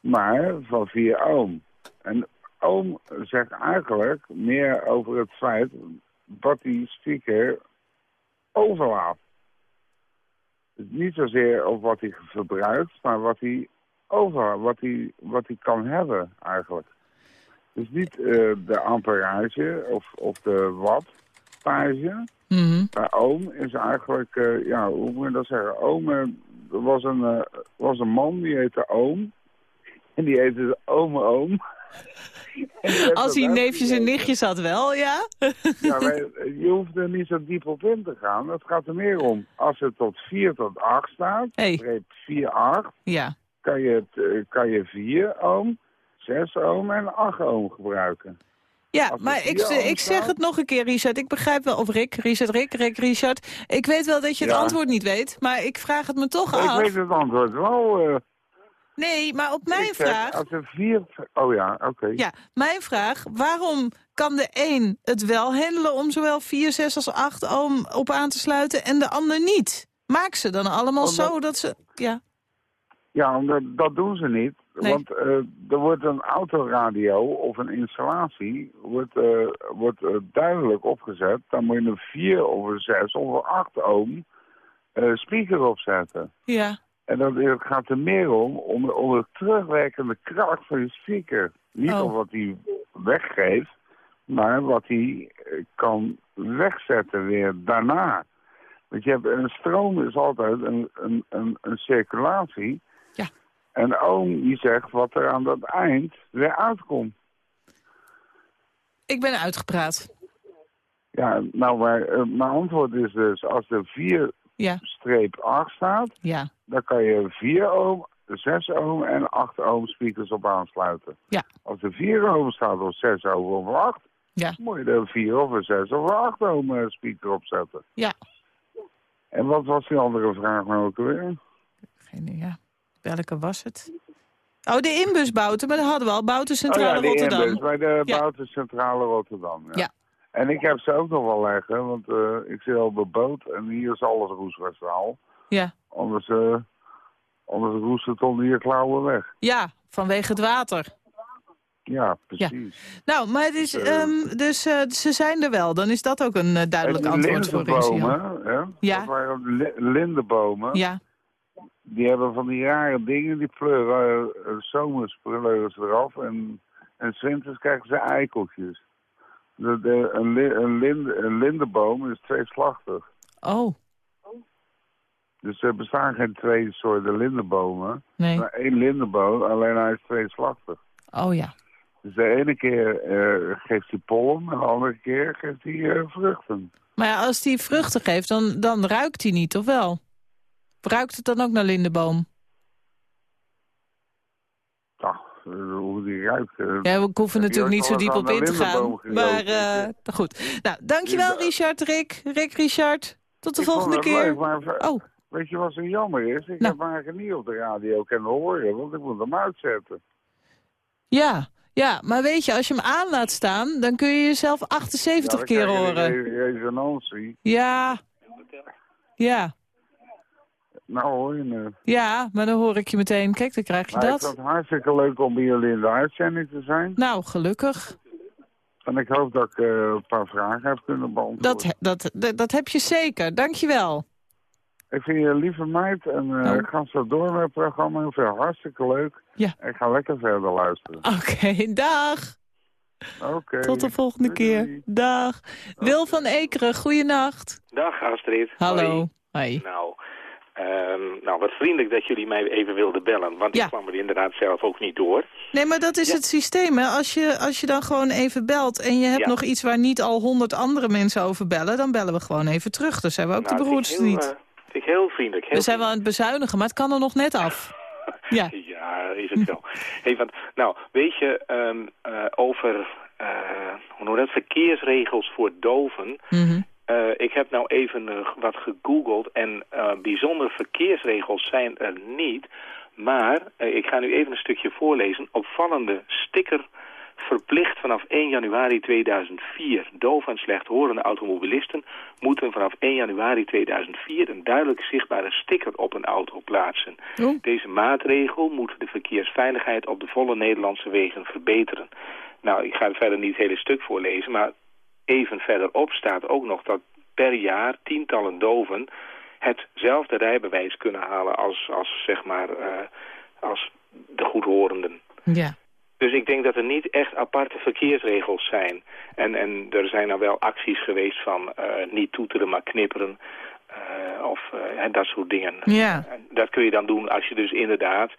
maar van 4 ohm. En ohm zegt eigenlijk meer over het feit wat die speaker overlaat. Dus niet zozeer op wat hij verbruikt, maar wat hij over, wat hij, wat hij kan hebben eigenlijk. Dus niet eh, de amperage of, of de wattage, Mhm. maar oom is eigenlijk, eh, ja, hoe moet je dat zeggen? Oom, er was een, was een man die heette Oom. En die heette dus Ome Oom. (laughs) Als hij neefjes en nichtjes had wel, ja? Ja, (laughs) maar je hoeft er niet zo diep op in te gaan. Het gaat er meer om. Als het tot 4 tot 8 staat, Hey. streep 4, 8, Ja. Kan je, het, eh, kan je 4 oom, 6 oom en 8 oom gebruiken. Ja, maar ik, vier ohm ik zeg het nog een keer, Richard. Ik begrijp wel, of Rick, Richard, Rick, Rick, Richard. Ik weet wel dat je het Ja. antwoord niet weet, maar ik vraag het me toch Ik af. weet het antwoord wel. eh. Nee, maar op mijn Ik zeg, vraag... Als er 4... Oh ja, oké. Ja, mijn vraag, waarom kan de een het wel handelen om zowel 4, 6 als 8 ohm op aan te sluiten en de ander niet? Maak ze dan allemaal Omdat- zo dat ze... Ja, Ja, omdat, dat doen ze niet. Nee. Want eh, er wordt een autoradio of een installatie wordt, eh, wordt eh, duidelijk opgezet. Dan moet je een 4 of een 6 of een 8 ohm speaker opzetten. ja, En dat, het gaat er meer om, om, om de terugwerkende kracht van je speaker. Niet Oh. om wat hij weggeeft, maar wat hij kan wegzetten weer daarna. Want je hebt, een stroom is altijd een, een, een, een circulatie. En oom die zegt wat er aan dat eind weer uitkomt. ik ben uitgepraat. Ja, nou, maar, eh, mijn antwoord is dus, als er 4 Ja, streep 8 staat, ja, dan kan je 4 ohm, 6 ohm en 8 ohm speakers op aansluiten. Ja. Als er 4 ohm staat of 6 ohm of 8, Ja. moet je er een 4 of een 6 of een 8 ohm eh, speaker op zetten. ja. En wat was die andere vraag nou ook weer? Geen idee, ja. Welke was het? Oh, de inbusbouten, maar dat hadden we al. Bouten Centrale oh ja, de Rotterdam. Inbus bij de Ja. Boutencentrale Rotterdam. Ja. Ja. En ik heb ze ook nog wel leggen, want eh, ik zit op een boot en hier is alles roeswestaal. Ja. Anders, eh anders roest het onder je klauwen weg. ja, vanwege het water. Ja, precies. Nou, maar het is, Eh. ehm, dus ze zijn er wel. Dan is dat ook een duidelijk antwoord voor lindenbomen, Rinsian. hè? Ja. Dat waren lindenbomen. Ja, Die hebben van die rare dingen, die pleuren, eh, zomers pleuren ze eraf. En, en winters krijgen ze eikeltjes. De, de, een, li, een, linde, een lindenboom is tweeslachtig. oh, Dus er bestaan geen twee soorten lindenbomen. nee. Maar één lindenboom, alleen hij is tweeslachtig. Oh ja. Dus de ene keer eh, geeft hij pollen en de andere keer geeft hij vruchten. Maar ja, als die vruchten geeft, dan, dan ruikt hij niet, of wel? Ruikt het dan ook naar lindenboom? Ja, eh, hoe die ruikt. eh, Ja, we hoeven natuurlijk niet zo diep op in te gaan. Maar eh, goed. Nou, dankjewel. Richard, Rick. Rick, Richard. Tot de Ik volgende keer. leuk, maar ver- Oh, weet je wat zo jammer is? Ik Nou. heb eigenlijk niet op de radio kunnen horen, want ik moet hem uitzetten. ja. Ja, maar weet je, als je hem aan laat staan, dan kun je jezelf 78 Ja, dan keer horen. resonantie. Ja. Ja. Nou hoor. Ja, maar dan hoor ik je meteen. Kijk, dan krijg je Maar ik dat. vond het hartstikke leuk om bij jullie in de uitzending te zijn. Nou, gelukkig. En ik hoop dat ik eh, een paar vragen heb kunnen beantwoorden. Dat, dat, dat, dat heb je zeker. Dankjewel. Ik vind je een lieve meid en eh, Oh. ik ga zo door met het programma. Ik vind het hartstikke leuk. Ja. Ik ga lekker verder luisteren. Oké, (laughs) dag. Oké. Tot de volgende Doei, keer. Dag. Wil van Ekeren, goeienacht. Dag Astrid. Hallo. Hoi. Hoi. Nou, ehm, nou, wat vriendelijk dat jullie mij even wilden bellen, want Ja. ik kwam er inderdaad zelf ook niet door. Nee, maar dat is Ja. het systeem. Hè? Als, je, als je dan gewoon even belt en je hebt Ja. nog iets waar niet al honderd andere mensen over bellen... dan bellen we gewoon even terug. Dan zijn we ook nou, de ik heel, niet. eh, vind ik heel vriendelijk. Heel we zijn wel aan het bezuinigen, maar het kan er nog net af. (laughs) Ja. Ja, is het wel. hey, want, nou, weet je, ehm, eh, over eh, hoe noem dat, verkeersregels voor doven. Mhm. Eh, ik heb nou even eh, wat gegoogeld en eh, bijzondere verkeersregels zijn er niet. Maar, ik ga nu even een stukje voorlezen. Opvallende sticker verplicht vanaf 1 januari 2004. Doof en slechthorende automobilisten moeten vanaf 1 januari 2004 een duidelijk zichtbare sticker op een auto plaatsen. Oeh. Deze maatregel moet de verkeersveiligheid op de volle Nederlandse wegen verbeteren. Nou, ik ga verder niet het hele stuk voorlezen, maar even verderop staat ook nog dat per jaar tientallen doven hetzelfde rijbewijs kunnen halen als, als zeg maar, eh, als de goedhorenden. Ja. Dus ik denk dat er niet echt aparte verkeersregels zijn. En, en er zijn nou wel acties geweest van eh, niet toeteren, maar knipperen. eh, of en dat soort dingen. Ja. En dat kun je dan doen als je dus inderdaad...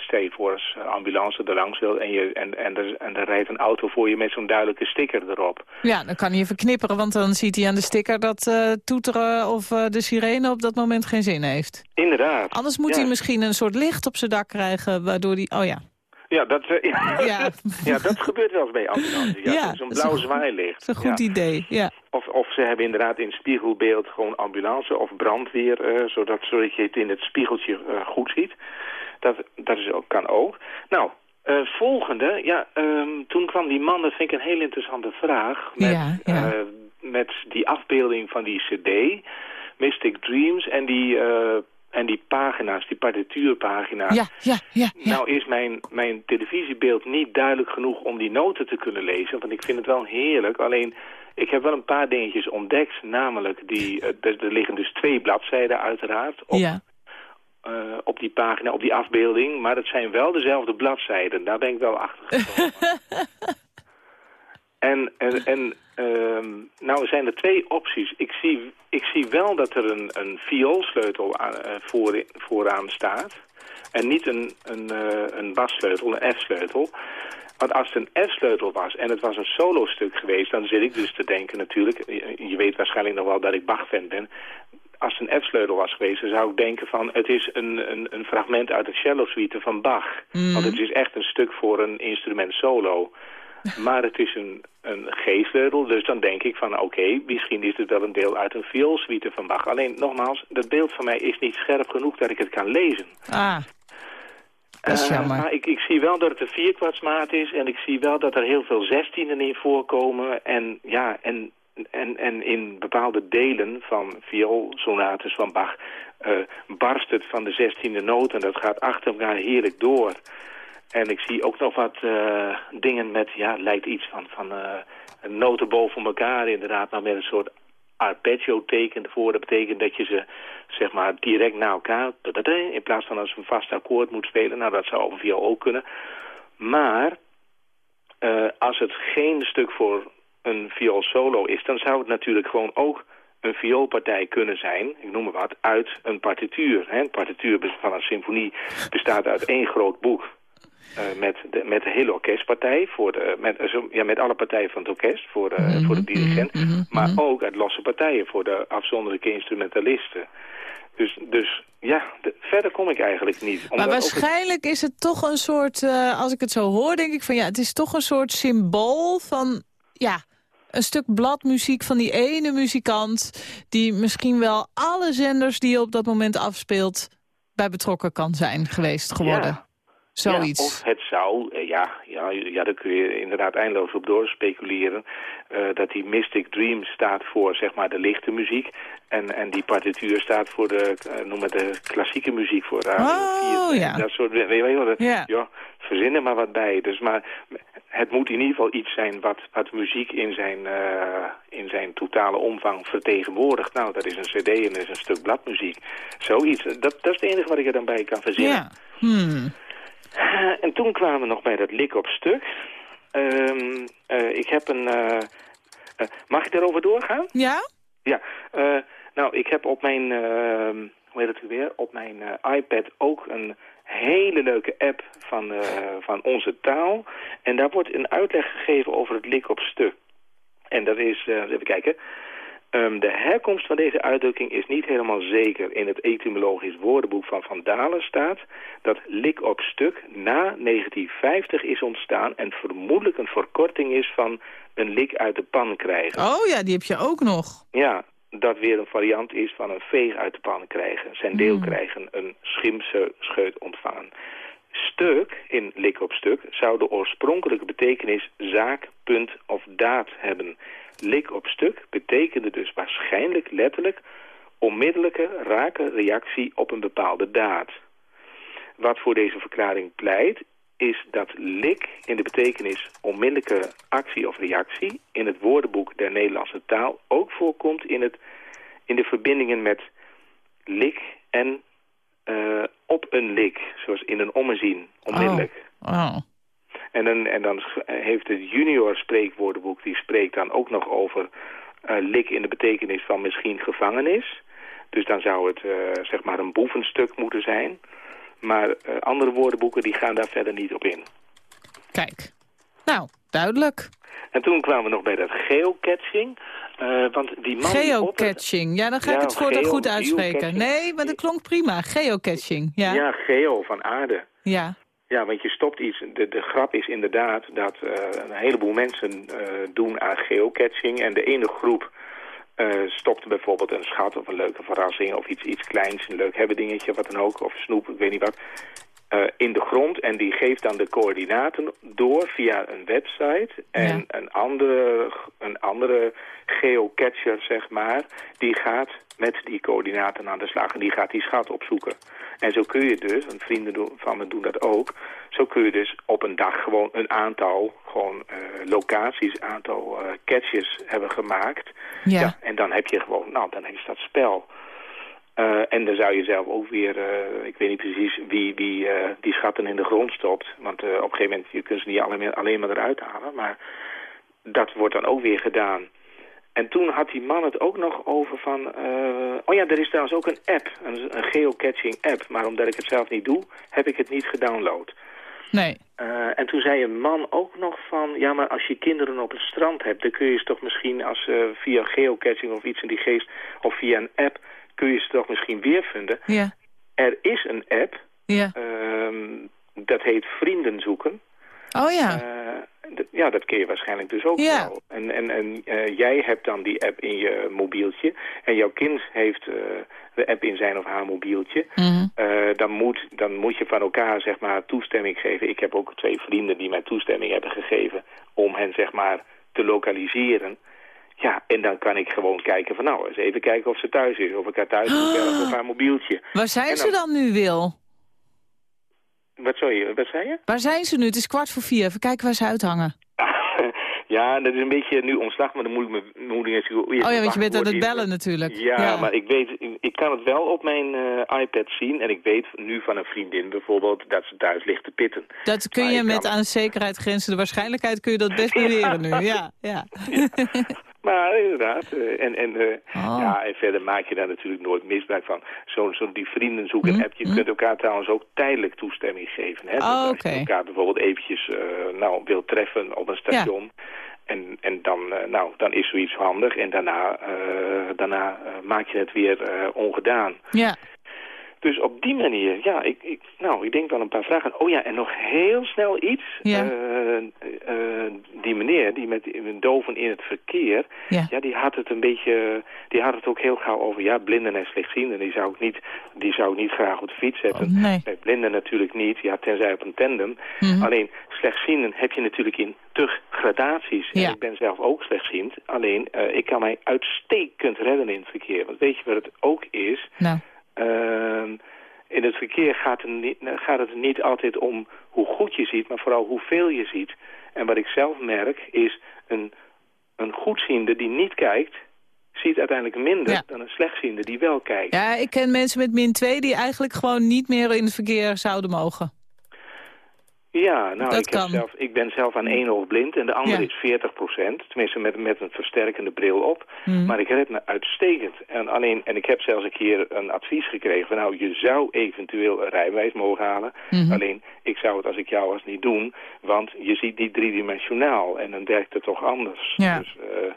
Stel je voor als ambulance er langs wil en, je, en, en, er, en er rijdt een auto voor je met zo'n duidelijke sticker erop. ja, dan kan hij even knipperen, want dan ziet hij aan de sticker... dat eh, toeteren of eh, de sirene op dat moment geen zin heeft. Inderdaad. Anders moet Ja. hij misschien een soort licht op zijn dak krijgen... waardoor hij... Oh ja, Ja, dat, eh, ja. (laughs) Ja. ja, dat gebeurt wel eens bij ambulances. Ja, Ja, Zo'n blauw zwaailicht. dat is een goed idee. Ja. Of, of ze hebben inderdaad in spiegelbeeld gewoon ambulance of brandweer, eh, zodat, zodat je het in het spiegeltje eh, goed ziet. Dat, dat is ook, kan ook. Nou, eh, volgende. Ja, ehm, toen kwam die man, dat vind ik een heel interessante vraag. Met, Ja, ja. eh, met die afbeelding van die cd, Mystic Dreams, en die, eh, en die pagina's, die partituurpagina's. Ja, ja, ja, ja. Nou is mijn, mijn televisiebeeld niet duidelijk genoeg om die noten te kunnen lezen. Want ik vind het wel heerlijk. Alleen, ik heb wel een paar dingetjes ontdekt. Namelijk, die, er liggen dus twee bladzijden uiteraard op, ja. Eh, op die pagina, op die afbeelding. Maar het zijn wel dezelfde bladzijden. Daar ben ik wel achter gekomen. (laughs) en en, en ehm, nou zijn er twee opties. Ik zie, ik zie wel dat er een, een vioolsleutel aan, eh, voor, vooraan staat. En niet een, een, eh, een bassleutel, een F-sleutel. Want als het een F-sleutel was en het was een solo-stuk geweest... dan zit ik dus te denken natuurlijk... je, je weet waarschijnlijk nog wel dat ik Bach-fan ben... als het een F-sleutel was geweest, dan zou ik denken van... het is een, een, een fragment uit de cello-suite van Bach. Want het is echt een stuk voor een instrument solo. (laughs) Maar het is een, een G-sleutel, dus dan denk ik van... oké, misschien is het wel een deel uit een vioolsuite van Bach. Alleen, nogmaals, dat beeld van mij is niet scherp genoeg dat ik het kan lezen. Ah, dat is Eh, jammer. maar ik, ik zie wel dat het een vierkwartsmaat is en ik zie wel dat er heel veel zestienen in voorkomen. En ja, en, en, en in bepaalde delen van vioolsonates van Bach eh, barst het van de zestiende noot en dat gaat achter elkaar heerlijk door. En ik zie ook nog wat eh, dingen met, ja, het lijkt iets van, van eh, noten boven elkaar inderdaad, maar met een soort arpeggio-teken ervoor. Dat betekent dat je ze, zeg maar, direct na elkaar, in plaats van als een vast akkoord moet spelen. Nou, dat zou over viool ook kunnen. Maar als het geen stuk voor een viool solo is, dan zou het natuurlijk gewoon ook een vioolpartij kunnen zijn, ik noem maar wat, uit een partituur. Hè. Een partituur van een symfonie bestaat uit één groot boek. Uh, met, de, met de hele orkestpartij, voor de, met, uh, ja, met alle partijen van het orkest, voor de, mm -hmm, voor de dirigent. Mm -hmm, maar ook uit losse partijen voor de afzonderlijke instrumentalisten. Dus, dus ja, de, verder kom ik eigenlijk niet. Maar waarschijnlijk het... is het toch een soort, uh, als ik het zo hoor, denk ik van ja, het is toch een soort symbool van, ja, een stuk bladmuziek van die ene muzikant... die misschien wel alle zenders die je op dat moment afspeelt... bij betrokken kan zijn geweest geworden. Zoiets. Ja, of het zou, ja, ja, ja, daar kun je inderdaad eindeloos op doorspeculeren. Uh, dat die Mystic Dream staat voor, zeg maar, de lichte muziek. En, en die partituur staat voor de, uh, noem maar de klassieke muziek. Voor radio oh, 4, ja. Dat soort, weet je wel, ja. ja, verzin er maar wat bij. Dus maar het moet in ieder geval iets zijn wat, wat muziek in zijn, uh, in zijn totale omvang vertegenwoordigt. Nou, dat is een cd en dat is een stuk bladmuziek. Zoiets. Dat, dat is het enige wat ik er dan bij kan verzinnen. Ja. Hmm. (laughs) En toen kwamen we nog bij dat lik op stuk. Um, uh, ik heb een... Uh, mag ik daarover doorgaan? Ja? Ja. nou, ik heb op mijn... ehm, hoe heet het weer? Op mijn iPad ook een hele leuke app van, van onze taal. En daar wordt een uitleg gegeven over het lik op stuk. En dat is... even kijken... Um, de herkomst van deze uitdrukking is niet helemaal zeker. In het etymologisch woordenboek van Van Dalen staat dat lik op stuk na 1950 is ontstaan en vermoedelijk een verkorting is van een lik uit de pan krijgen. Oh ja, die heb je ook nog. Ja, dat weer een variant is van een veeg uit de pan krijgen. Zijn deel Hmm. krijgen, een schimse scheut ontvangen. Stuk, in lik op stuk, zou de oorspronkelijke betekenis zaak, punt of daad hebben. Lik op stuk betekende dus waarschijnlijk letterlijk onmiddellijke, rake reactie op een bepaalde daad. Wat voor deze verklaring pleit, is dat lik in de betekenis onmiddellijke actie of reactie in het woordenboek der Nederlandse taal ook voorkomt in, het, in de verbindingen met lik en uh, op een lik, zoals in een ommezien, onmiddellijk. Oh. oh. En dan, en dan heeft het junior spreekwoordenboek, die spreekt dan ook nog over uh, lik in de betekenis van misschien gevangenis. Dus dan zou het uh, zeg maar een boevenstuk moeten zijn. Maar uh, andere woordenboeken die gaan daar verder niet op in. Kijk, nou, duidelijk. En toen kwamen we nog bij dat geocaching. Uh, want die man Geocaching, ja, dan ga ja, ik het voortaan geo, goed uitspreken. Nee, maar dat klonk prima. Geocaching, ja. Ja, geo, van aarde. Ja. Ja, want je stopt iets. De, de grap is inderdaad dat uh, een heleboel mensen uh, doen aan geocaching. En de ene groep uh, stopt bijvoorbeeld een schat of een leuke verrassing of iets, iets kleins, een leuk hebben dingetje, wat dan ook, of snoep, ik weet niet wat, uh, in de grond. En die geeft dan de coördinaten door via een website. En ja. een andere, een andere geocatcher, zeg maar, die gaat met die coördinaten aan de slag en die gaat die schat opzoeken. En zo kun je dus, en vrienden van me doen dat ook, zo kun je dus op een dag gewoon een aantal gewoon uh, locaties, aantal uh, catches hebben gemaakt. Ja. ja. En dan heb je gewoon, nou dan is dat spel. Uh, en dan zou je zelf ook weer, uh, ik weet niet precies wie, wie uh, die schatten in de grond stopt. Want op een gegeven moment, je kunt ze niet alleen, alleen maar eruit halen. Maar dat wordt dan ook weer gedaan. En toen had die man het ook nog over van... Oh ja, er is trouwens ook een app, een, een geocaching app. Maar omdat ik het zelf niet doe, heb ik het niet gedownload. Nee. En toen zei een man ook nog van... Ja, maar als je kinderen op het strand hebt... dan kun je ze toch misschien als via geocaching of iets in die geest... of via een app, kun je ze toch misschien weer vinden. Ja. Er is een app. Ja. dat heet Vrienden zoeken. Oh ja. Uh, ja, dat ken je waarschijnlijk dus ook ja. wel. En, en, en uh, jij hebt dan die app in je mobieltje. En jouw kind heeft uh, de app in zijn of haar mobieltje. Mm -hmm. dan, moet, dan moet je van elkaar zeg maar toestemming geven. Ik heb ook twee vrienden die mij toestemming hebben gegeven... om hen zeg maar te lokaliseren. Ja, en dan kan ik gewoon kijken van nou, eens even kijken of ze thuis is. Of ik haar thuis moet bellen (gasps) op haar mobieltje. Waar zijn dan, ze dan nu, Wil? Wat, sorry, wat zei je? Waar zijn ze nu? Het is kwart voor vier. Even kijken waar ze uithangen. (laughs) Ja, dat is een beetje nu omslag, maar dan moet ik moet ik eens Oh ja, want je bent aan het bellen natuurlijk. Ja, Ja. maar ik weet, ik kan het wel op mijn eh, iPad zien en ik weet nu van een vriendin bijvoorbeeld dat ze thuis ligt te pitten. Dat kun Maar je met kan- aan zekerheid grenzende waarschijnlijkheid kun je dat best (laughs) beweren nu. Ja, ja. (laughs) Maar inderdaad, eh, en, en, eh, Oh. ja, en verder maak je daar natuurlijk nooit misbruik van. Zo'n zo die vrienden zoeken Hm, app, je kunt elkaar trouwens ook tijdelijk toestemming geven. Hè? Dus Oh, als je elkaar bijvoorbeeld eventjes eh, nou, wil treffen op een station... En, en dan, nou, dan is zoiets handig en daarna, daarna maak je het weer ongedaan. ja. Dus op die manier, ja, ik, ik, nou, ik denk wel een paar vragen. Oh ja, en nog heel snel iets. Ja. Eh, eh, die meneer, die met doven in het verkeer, Ja. die had het een beetje, die had het ook heel gauw over, ja, blinden en slechtzienden, die zou ik niet, die zou ik niet graag op de fiets zetten. Oh, nee. Bij blinden natuurlijk niet, ja, tenzij op een tandem. Mhm. Alleen, slechtzienden heb je natuurlijk in tug gradaties. En Ja. ik ben zelf ook slechtziend, alleen, eh, ik kan mij uitstekend redden in het verkeer. Want weet je wat het ook is? Nou, in het verkeer gaat het, niet, gaat het niet altijd om hoe goed je ziet, maar vooral hoeveel je ziet. En wat ik zelf merk is een, een goedziende die niet kijkt, ziet uiteindelijk minder Ja. dan een slechtziende die wel kijkt. ja, ik ken mensen met min 2 die eigenlijk gewoon niet meer in het verkeer zouden mogen. Ja, nou, Dat ik, heb zelf, ik ben zelf aan één oog blind en de andere Ja. is 40 procent. Tenminste, met, met een versterkende bril op. Mhm. Maar ik red me uitstekend. En, alleen, en ik heb zelfs een keer een advies gekregen van... nou, je zou eventueel een rijbewijs mogen halen. Mhm. Alleen, ik zou het als ik jou was niet doen. Want je ziet niet driedimensionaal en dan werkt het toch anders. Ja. Dus, eh,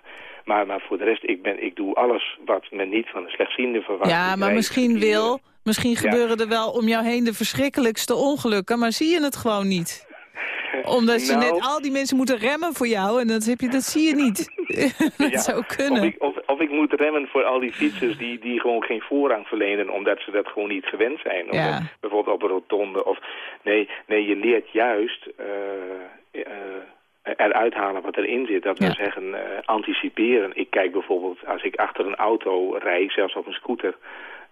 maar, maar voor de rest, ik, ben, ik doe alles wat men niet van een slechtziende verwacht. Ja, maar misschien wil, misschien Ja. gebeuren er wel om jou heen de verschrikkelijkste ongelukken, maar zie je het gewoon niet. Omdat je Nou. net al die mensen moeten remmen voor jou en dat, heb je, dat zie je niet. (laughs) dat Ja, zou kunnen. Of ik, of, of ik moet remmen voor al die fietsers die, die gewoon geen voorrang verlenen... omdat ze dat gewoon niet gewend zijn. Of Ja. bijvoorbeeld op een rotonde. Of, nee, nee, je leert juist eh, eh, eruit halen wat erin zit. Dat wil Ja. zeggen eh, anticiperen. Ik kijk bijvoorbeeld als ik achter een auto rij, zelfs op een scooter...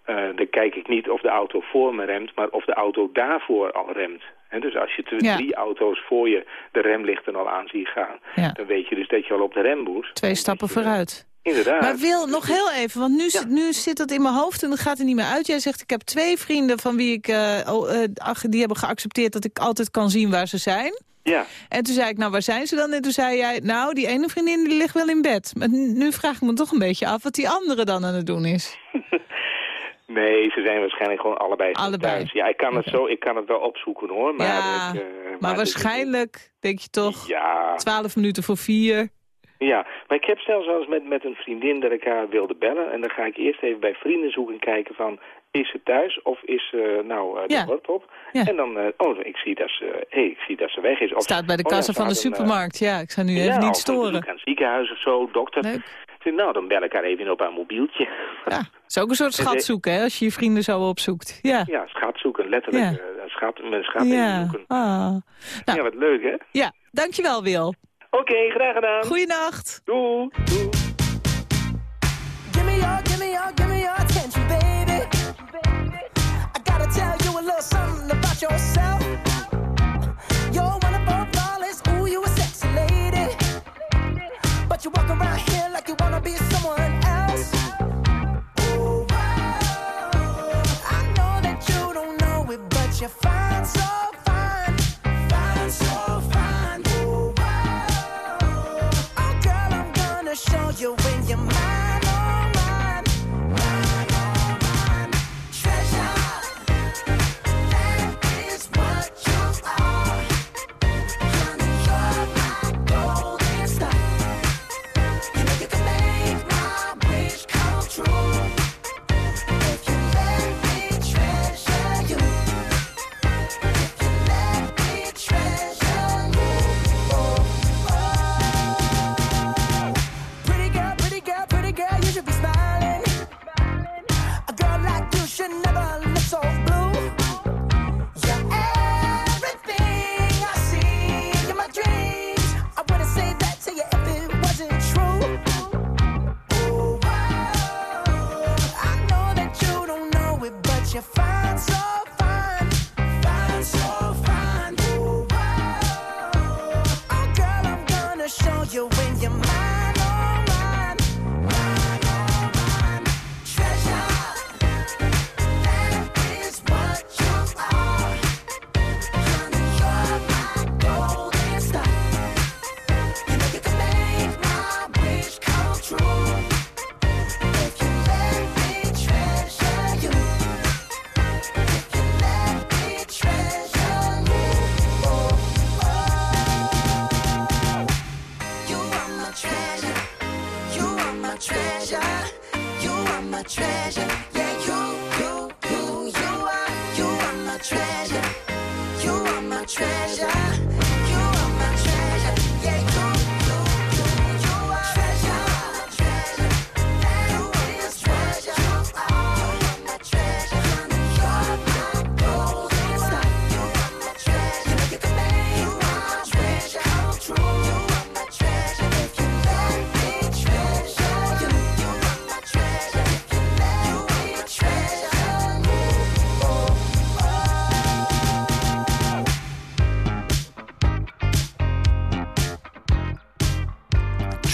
eh, dan kijk ik niet of de auto voor me remt, maar of de auto daarvoor al remt. En dus als je twee, Ja. drie auto's voor je de remlichten al aan ziet gaan... Ja. dan weet je dus dat je al op de rem moet. Twee stappen vooruit. Inderdaad. Maar Wil, nog heel even, want nu, zit, nu zit dat in mijn hoofd en dat gaat er niet meer uit. Jij zegt, ik heb twee vrienden van wie ik, eh, oh, eh, die hebben geaccepteerd dat ik altijd kan zien waar ze zijn. Ja, En toen zei ik, nou, waar zijn ze dan? En toen zei jij, nou, die ene vriendin die ligt wel in bed. Maar nu vraag ik me toch een beetje af wat die andere dan aan het doen is. (laughs) nee, ze zijn waarschijnlijk gewoon allebei, Allebei. thuis. Ja, ik kan, het zo, ik kan het wel opzoeken hoor. Maar, ja, ik, eh, maar, waarschijnlijk denk je toch, Ja, twaalf minuten voor vier. ja, maar ik heb zelfs wel eens met, met een vriendin dat ik haar wilde bellen. En dan ga ik eerst even bij vrienden zoeken en kijken van... is ze thuis of is ze nou eh, de Ja. op? Ja. En dan, oh, ik zie, dat ze, hey, ik zie dat ze weg is. Of, Staat bij de oh ja, kassa van de een, supermarkt. Ja, ik ga nu ja, even niet storen. bezoek aan het ziekenhuis of zo, dokter. Leuk. Nou, dan bel ik haar even op haar mobieltje. Ja, (laughs) is ook een soort schat zoeken, hè, als je je vrienden zo opzoekt. Ja, Ja, schat zoeken, letterlijk. Ja. eh, een schat, schat ja. zoeken. Ah. Nou. Ja, wat leuk hè? Ja, dankjewel Wil. Oké, graag gedaan. Goeienacht. Doei. Doei. Give me your, give me your, give me your attention, baby. I gotta tell you a little something about yourself.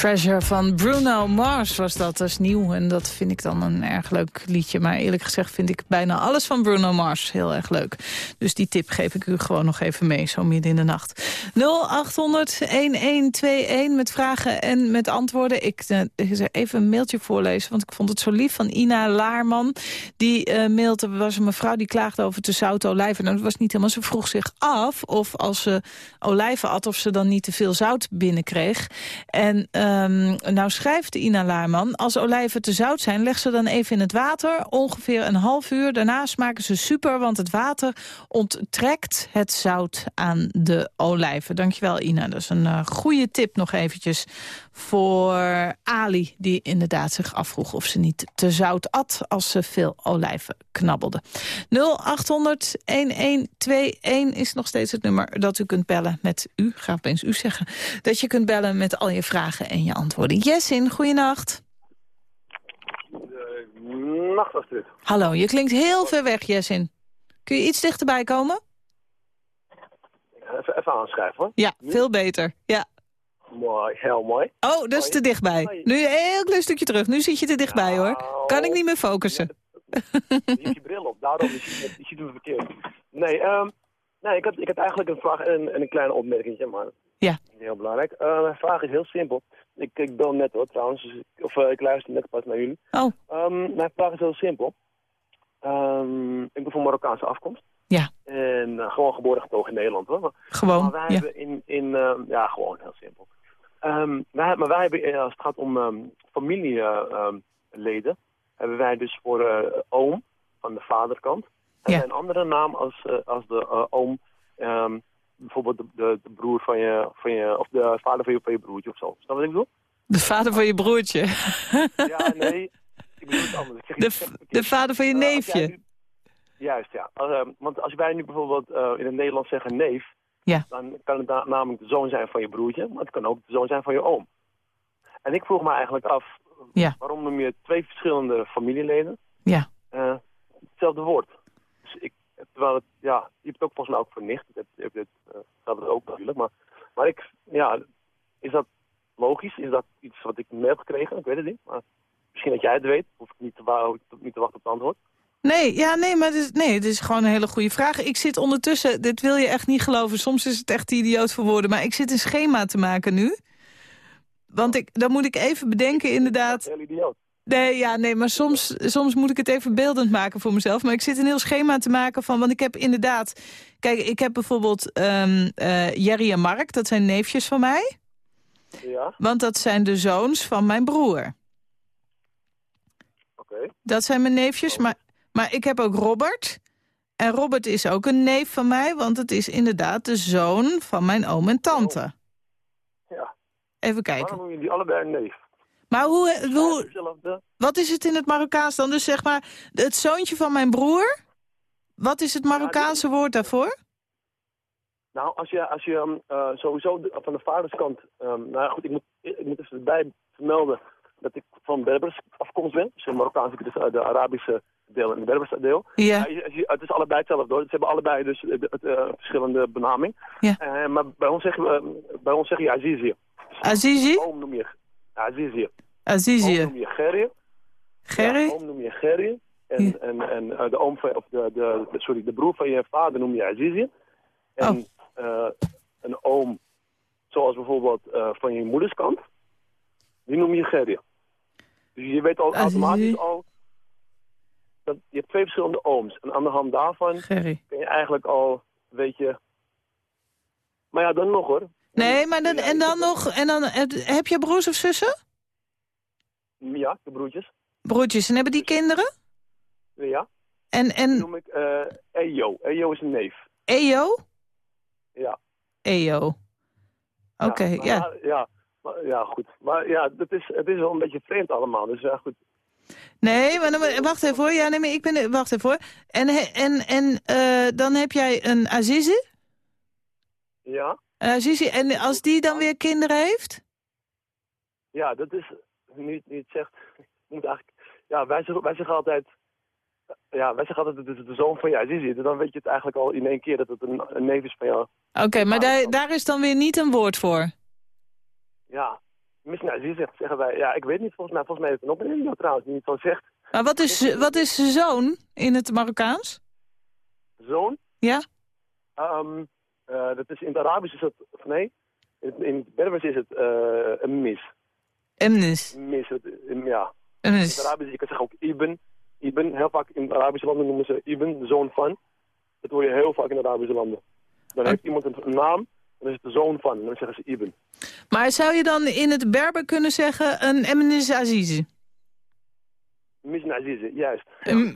Treasure van Bruno Mars was dat. Dat is nieuw en dat vind ik dan een erg leuk liedje. Maar eerlijk gezegd vind ik bijna alles van Bruno Mars heel erg leuk. Dus die tip geef ik u gewoon nog even mee, zo midden in de nacht. 0800-1121 met vragen en met antwoorden. Ik uh, even een mailtje voorlezen, want ik vond het zo lief van Ina Laarman. Die uh, mailde, was een mevrouw die klaagde over te zoute olijven. Nou, dat was niet helemaal, ze vroeg zich af of als ze olijven at... of ze dan niet te veel zout binnenkreeg. En... Um, nou schrijft Ina Laarman, als olijven te zout zijn, leg ze dan even in het water. Ongeveer een half uur. Daarna smaken ze super, want het water onttrekt het zout aan de olijven. Dankjewel Ina, dat is een uh, goede tip nog eventjes voor Ali. Die inderdaad zich afvroeg of ze niet te zout at als ze veel olijven knabbelde. 0800-1121 is nog steeds het nummer dat u kunt bellen met u. Ga opeens u zeggen. Dat je kunt bellen met al je vragen en je antwoorden. Jessin, goeienacht. Uh, nacht. Hallo, je klinkt heel ver weg, Jessin. Kun je iets dichterbij komen? Even, even aanschrijven hoor. Ja, nu? veel beter. Ja. Mooi, heel mooi. Oh, dat is te dichtbij. Nu een heel klein stukje terug. Nu zit je te dichtbij Nou, hoor. Kan ik niet meer focussen. Je hebt je bril op, daarom is je, je ziet hem verkeerd. Nee, um, nee ik, had, ik had eigenlijk een vraag en, en een kleine opmerking, maar ja. heel belangrijk. Uh, mijn vraag is heel simpel. Ik, ik bel net hoor, trouwens, dus ik, of uh, ik luister net pas naar jullie. Oh. Um, mijn vraag is heel simpel. Um, ik ben van Marokkaanse afkomst. Ja. En uh, gewoon geboren getogen in Nederland hoor. Gewoon, maar wij ja. hebben in, in ja gewoon heel simpel. Um, wij, maar wij hebben, als het gaat om um, familieleden, hebben wij dus voor uh, oom van de vaderkant. Ja. En een andere naam als, uh, als de uh, oom, um, bijvoorbeeld de, de, de, broer van je, van je, of de vader van je, van je broertje of zo. Snap wat ik bedoel? De vader van je broertje? (laughs) ja, nee, ik bedoel het anders. Ik zeg de, de vader van je neefje? Nu, juist, ja. Want als wij nu bijvoorbeeld in het Nederlands zeggen neef, ja. dan kan het na namelijk de zoon zijn van je broertje, maar het kan ook de zoon zijn van je oom. En ik vroeg me eigenlijk af, ja. waarom noem je twee verschillende familieleden ja. uh, hetzelfde woord? Dus ik, terwijl het, ja, je hebt ook volgens mij ook voor nicht, dat uh, dat het ook natuurlijk, maar, maar ik, ja, is dat logisch? Is dat iets wat ik mee heb gekregen? Ik weet het niet, maar misschien dat jij het weet, hoef ik niet te, niet te wachten op het antwoord. Nee, ja, nee, maar het is, nee, het is gewoon een hele goede vraag. Ik zit ondertussen, dit wil je echt niet geloven, soms is het echt idioot voor woorden, maar ik zit een schema te maken nu. Want ik, dan moet ik even bedenken inderdaad... Heel idioot. Nee, ja, nee, maar soms, soms moet ik het even beeldend maken voor mezelf. Maar ik zit een heel schema te maken van... Want ik heb inderdaad... Kijk, ik heb bijvoorbeeld um, uh, Jerry en Mark. Dat zijn neefjes van mij. Ja. Want dat zijn de zoons van mijn broer. Oké. Okay. Dat zijn mijn neefjes. Oh. Maar, maar ik heb ook Robert. En Robert is ook een neef van mij. Want het is inderdaad de zoon van mijn oom en tante. Oh. Ja. Even kijken. Waarom die allebei een neef? Maar hoe, hoe, wat is het in het Marokkaans dan? Dus zeg maar, het zoontje van mijn broer, wat is het Marokkaanse woord daarvoor? Nou, als je, als je um, uh, sowieso de, van de vaderskant, um, nou goed, ik moet, ik moet even erbij vermelden dat ik van Berbers afkomst ben. Dus de Marokkaanse, dus de Arabische deel en de Berberse deel. Ja. Het is allebei hetzelfde hoor. Ze hebben allebei dus het, uh, verschillende benaming. Ja. Uh, maar bij ons we, bij ons je Azizi. Azizi? Oom noem je Azizi. Azizi. Oom noem je. Gerry? Ja, oom noem je Gerry. En, en, en eh, de oom van, of de, de, sorry, de broer van je vader noem je Azizi. En eh, een oom, zoals bijvoorbeeld eh, van je moeders kant, die noem je Gerry. Dus je weet al Azizi. automatisch al, dat je hebt twee verschillende ooms. En aan de hand daarvan Gerry. kun je eigenlijk al, weet je... Maar ja, dan nog hoor. Nee, maar dan, en dan nog... En dan, heb je broers of zussen? Ja, de broertjes. Broertjes. En hebben die kinderen? Ja. En, en noem ik eh Ejo. Ejo is een neef. EO? Ja. EO. Oké, ja. ja. Maar- ja, goed. Maar ja, het is, het is wel een beetje vreemd allemaal. Dus ja, goed. Nee, maar dan, wacht even hoor. Ja, nee, maar ik ben... Wacht even hoor. En, en, en eh, dan heb jij een Azizi? Ja. Een Azizi. En als die dan weer kinderen heeft? Ja, dat is... Nu nu je het zegt... (laughs) Moet eigenlijk, ja, wij zeggen, wij zeggen altijd... Ja, wij zeggen altijd, het is de zoon van jou. Zie je, dan weet je het eigenlijk al in één keer dat het een, een neef is van jou. Oké, maar daar, daar is dan weer niet een woord voor? Ja. Misschien, zie je, zegt, zeggen wij... Ja, ik weet niet, volgens mij, volgens mij heeft het een opmerking trouwens, die het zo zegt. Maar wat is, wat is zoon in het Marokkaans? Zoon? Ja? Ehm, eh, dat is, in het Arabisch is het... of Nee, in, in het Berbers is het eh, een mis. Emnis. Mis, het, ja. Een In mis. het Arabisch, je kan zeggen ook Ibn. Ibn, heel vaak in Arabische landen noemen ze Ibn, zoon van. Dat hoor je heel vaak in Arabische landen. Dan heeft iemand een, een naam, dan is het de zoon van. Dan zeggen ze Ibn. Maar zou je dan in het Berber kunnen zeggen een Emnis Azizi? Misn Azize, juist.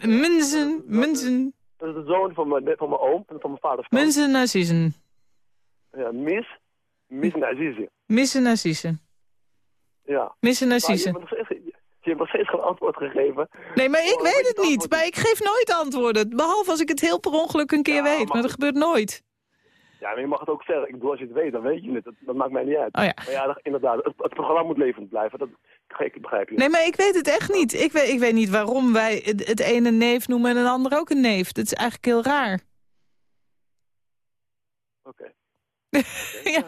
Mensen, mensen, Dat is de zoon van mijn, van mijn oom en van mijn vaders kant. mensen Azizen. Ja, Mis, Misn Azize. Missen Azize. Ja. Missen Maar je hebt, nog steeds, geen antwoord gegeven. Nee, maar ik Oh, weet het niet. Maar ik geef nooit antwoorden. Behalve als ik het heel per ongeluk een keer Ja, weet. maar Maar dat gebeurt nooit. Ja, maar je mag het ook zeggen. Ik bedoel, als je het weet, dan weet je het. Dat, dat maakt mij niet uit. Oh ja. Maar ja, dat- inderdaad, het, het programma moet levend blijven. Dat ik begrijp je. Nee, maar ik weet het echt niet. Ik weet, ik weet niet waarom wij het, het ene neef noemen en een ander ook een neef. Dat is eigenlijk heel raar. Oké. Ja,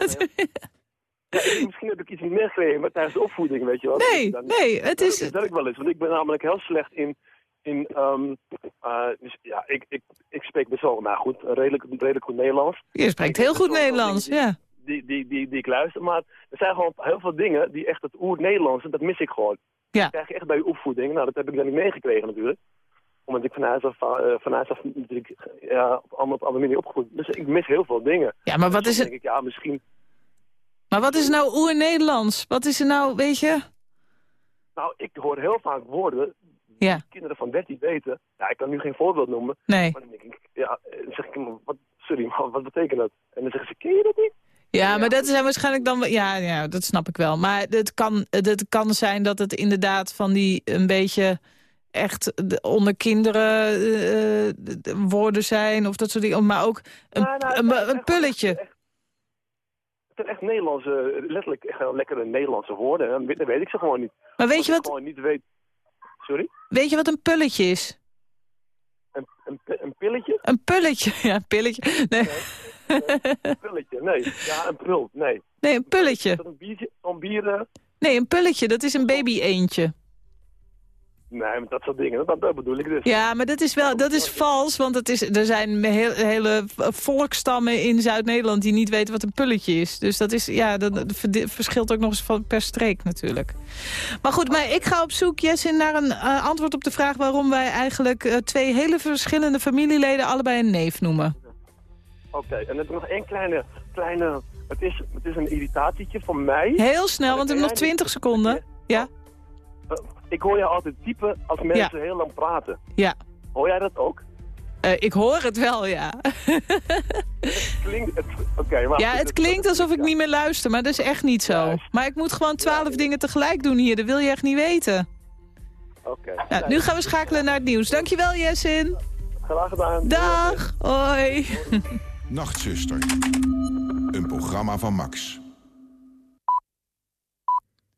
misschien heb ik iets niet meegekregen tijdens de opvoeding, weet je wel. Nee, Dan- nee, het dat is- Dat ik wel eens, want ik ben namelijk heel slecht in... in ehm, eh, dus ja, ik, ik, ik spreek best wel, maar goed, redelijk, redelijk goed Nederlands. Je spreekt heel goed Nederlands, ja. Die, die, die, die ik luister, maar er zijn gewoon heel veel dingen die echt het oer-Nederlands, dat mis ik gewoon. Ja. Dat krijg je echt bij je opvoeding. Nou, dat heb ik dan niet meegekregen natuurlijk. Omdat ik van huis af, eh, van huis af natuurlijk, ja, op, allemaal op andere manier opgevoed. Dus ik mis heel veel dingen. Ja, maar wat Soms is het- denk ik, ja, misschien... Maar wat is nou oer-Nederlands? Wat is er nou, weet je? Nou, ik hoor heel vaak woorden die Ja. kinderen van 13 weten. Ja, ik kan nu geen voorbeeld noemen. Nee. Maar dan denk ik, ja, eh, zeg ik, wat, sorry, maar wat betekent dat? En dan zeggen ze, ken je dat niet? Ja, maar dat zijn waarschijnlijk dan... Ja, ja, dat snap ik wel. Maar het kan, het kan zijn dat het inderdaad van die een beetje echt de- onder kinderen eh, eh, de- woorden zijn of dat soort dingen. Maar ook een, Nou, nou, een, pulletje. Het zijn echt Nederlandse, letterlijk echt lekkere Nederlandse woorden. En dat weet ik ze gewoon niet. Maar weet je ik wat- gewoon niet weet... Sorry? Weet je wat een pulletje is? Een, een, een pilletje? Een pulletje. (laughs) Ja, een pilletje. Nee. Een pilletje, nee. Ja, een pul, nee. Nee, een pulletje. Een biertje? Een bier? eh? Nee, een pulletje, dat is een baby-eendje. Nee, maar dat soort dingen, dat, dat bedoel ik dus. Ja, maar dat is wel dat is vals, want het is, er zijn heel, hele volkstammen in Zuid-Nederland die niet weten wat een pulletje is. Dus dat is, ja, dat, verschilt ook nog eens van per streek natuurlijk. Maar goed, maar ik ga op zoek, Jessin, naar een eh, antwoord op de vraag waarom wij eigenlijk eh, twee hele verschillende familieleden allebei een neef noemen. Oké, en dan nog één kleine, kleine het, is, het is een irritatietje van mij. Heel snel, want we hebben nog 20 seconden. Ja, Eh, ik hoor je altijd typen als mensen heel lang praten. ja. Hoor jij dat ook? Eh, ik hoor het wel, ja. Klinkt het... Oké, maar... Ja, het klinkt alsof ik niet meer luister, maar dat is echt niet zo. Maar ik moet gewoon twaalf dingen tegelijk doen hier, dat wil je echt niet weten. Oké. Nou, nu gaan we schakelen naar het nieuws. Dankjewel, Jessin. Graag gedaan. Dag. Hoi. Nachtzuster. Een programma van Max.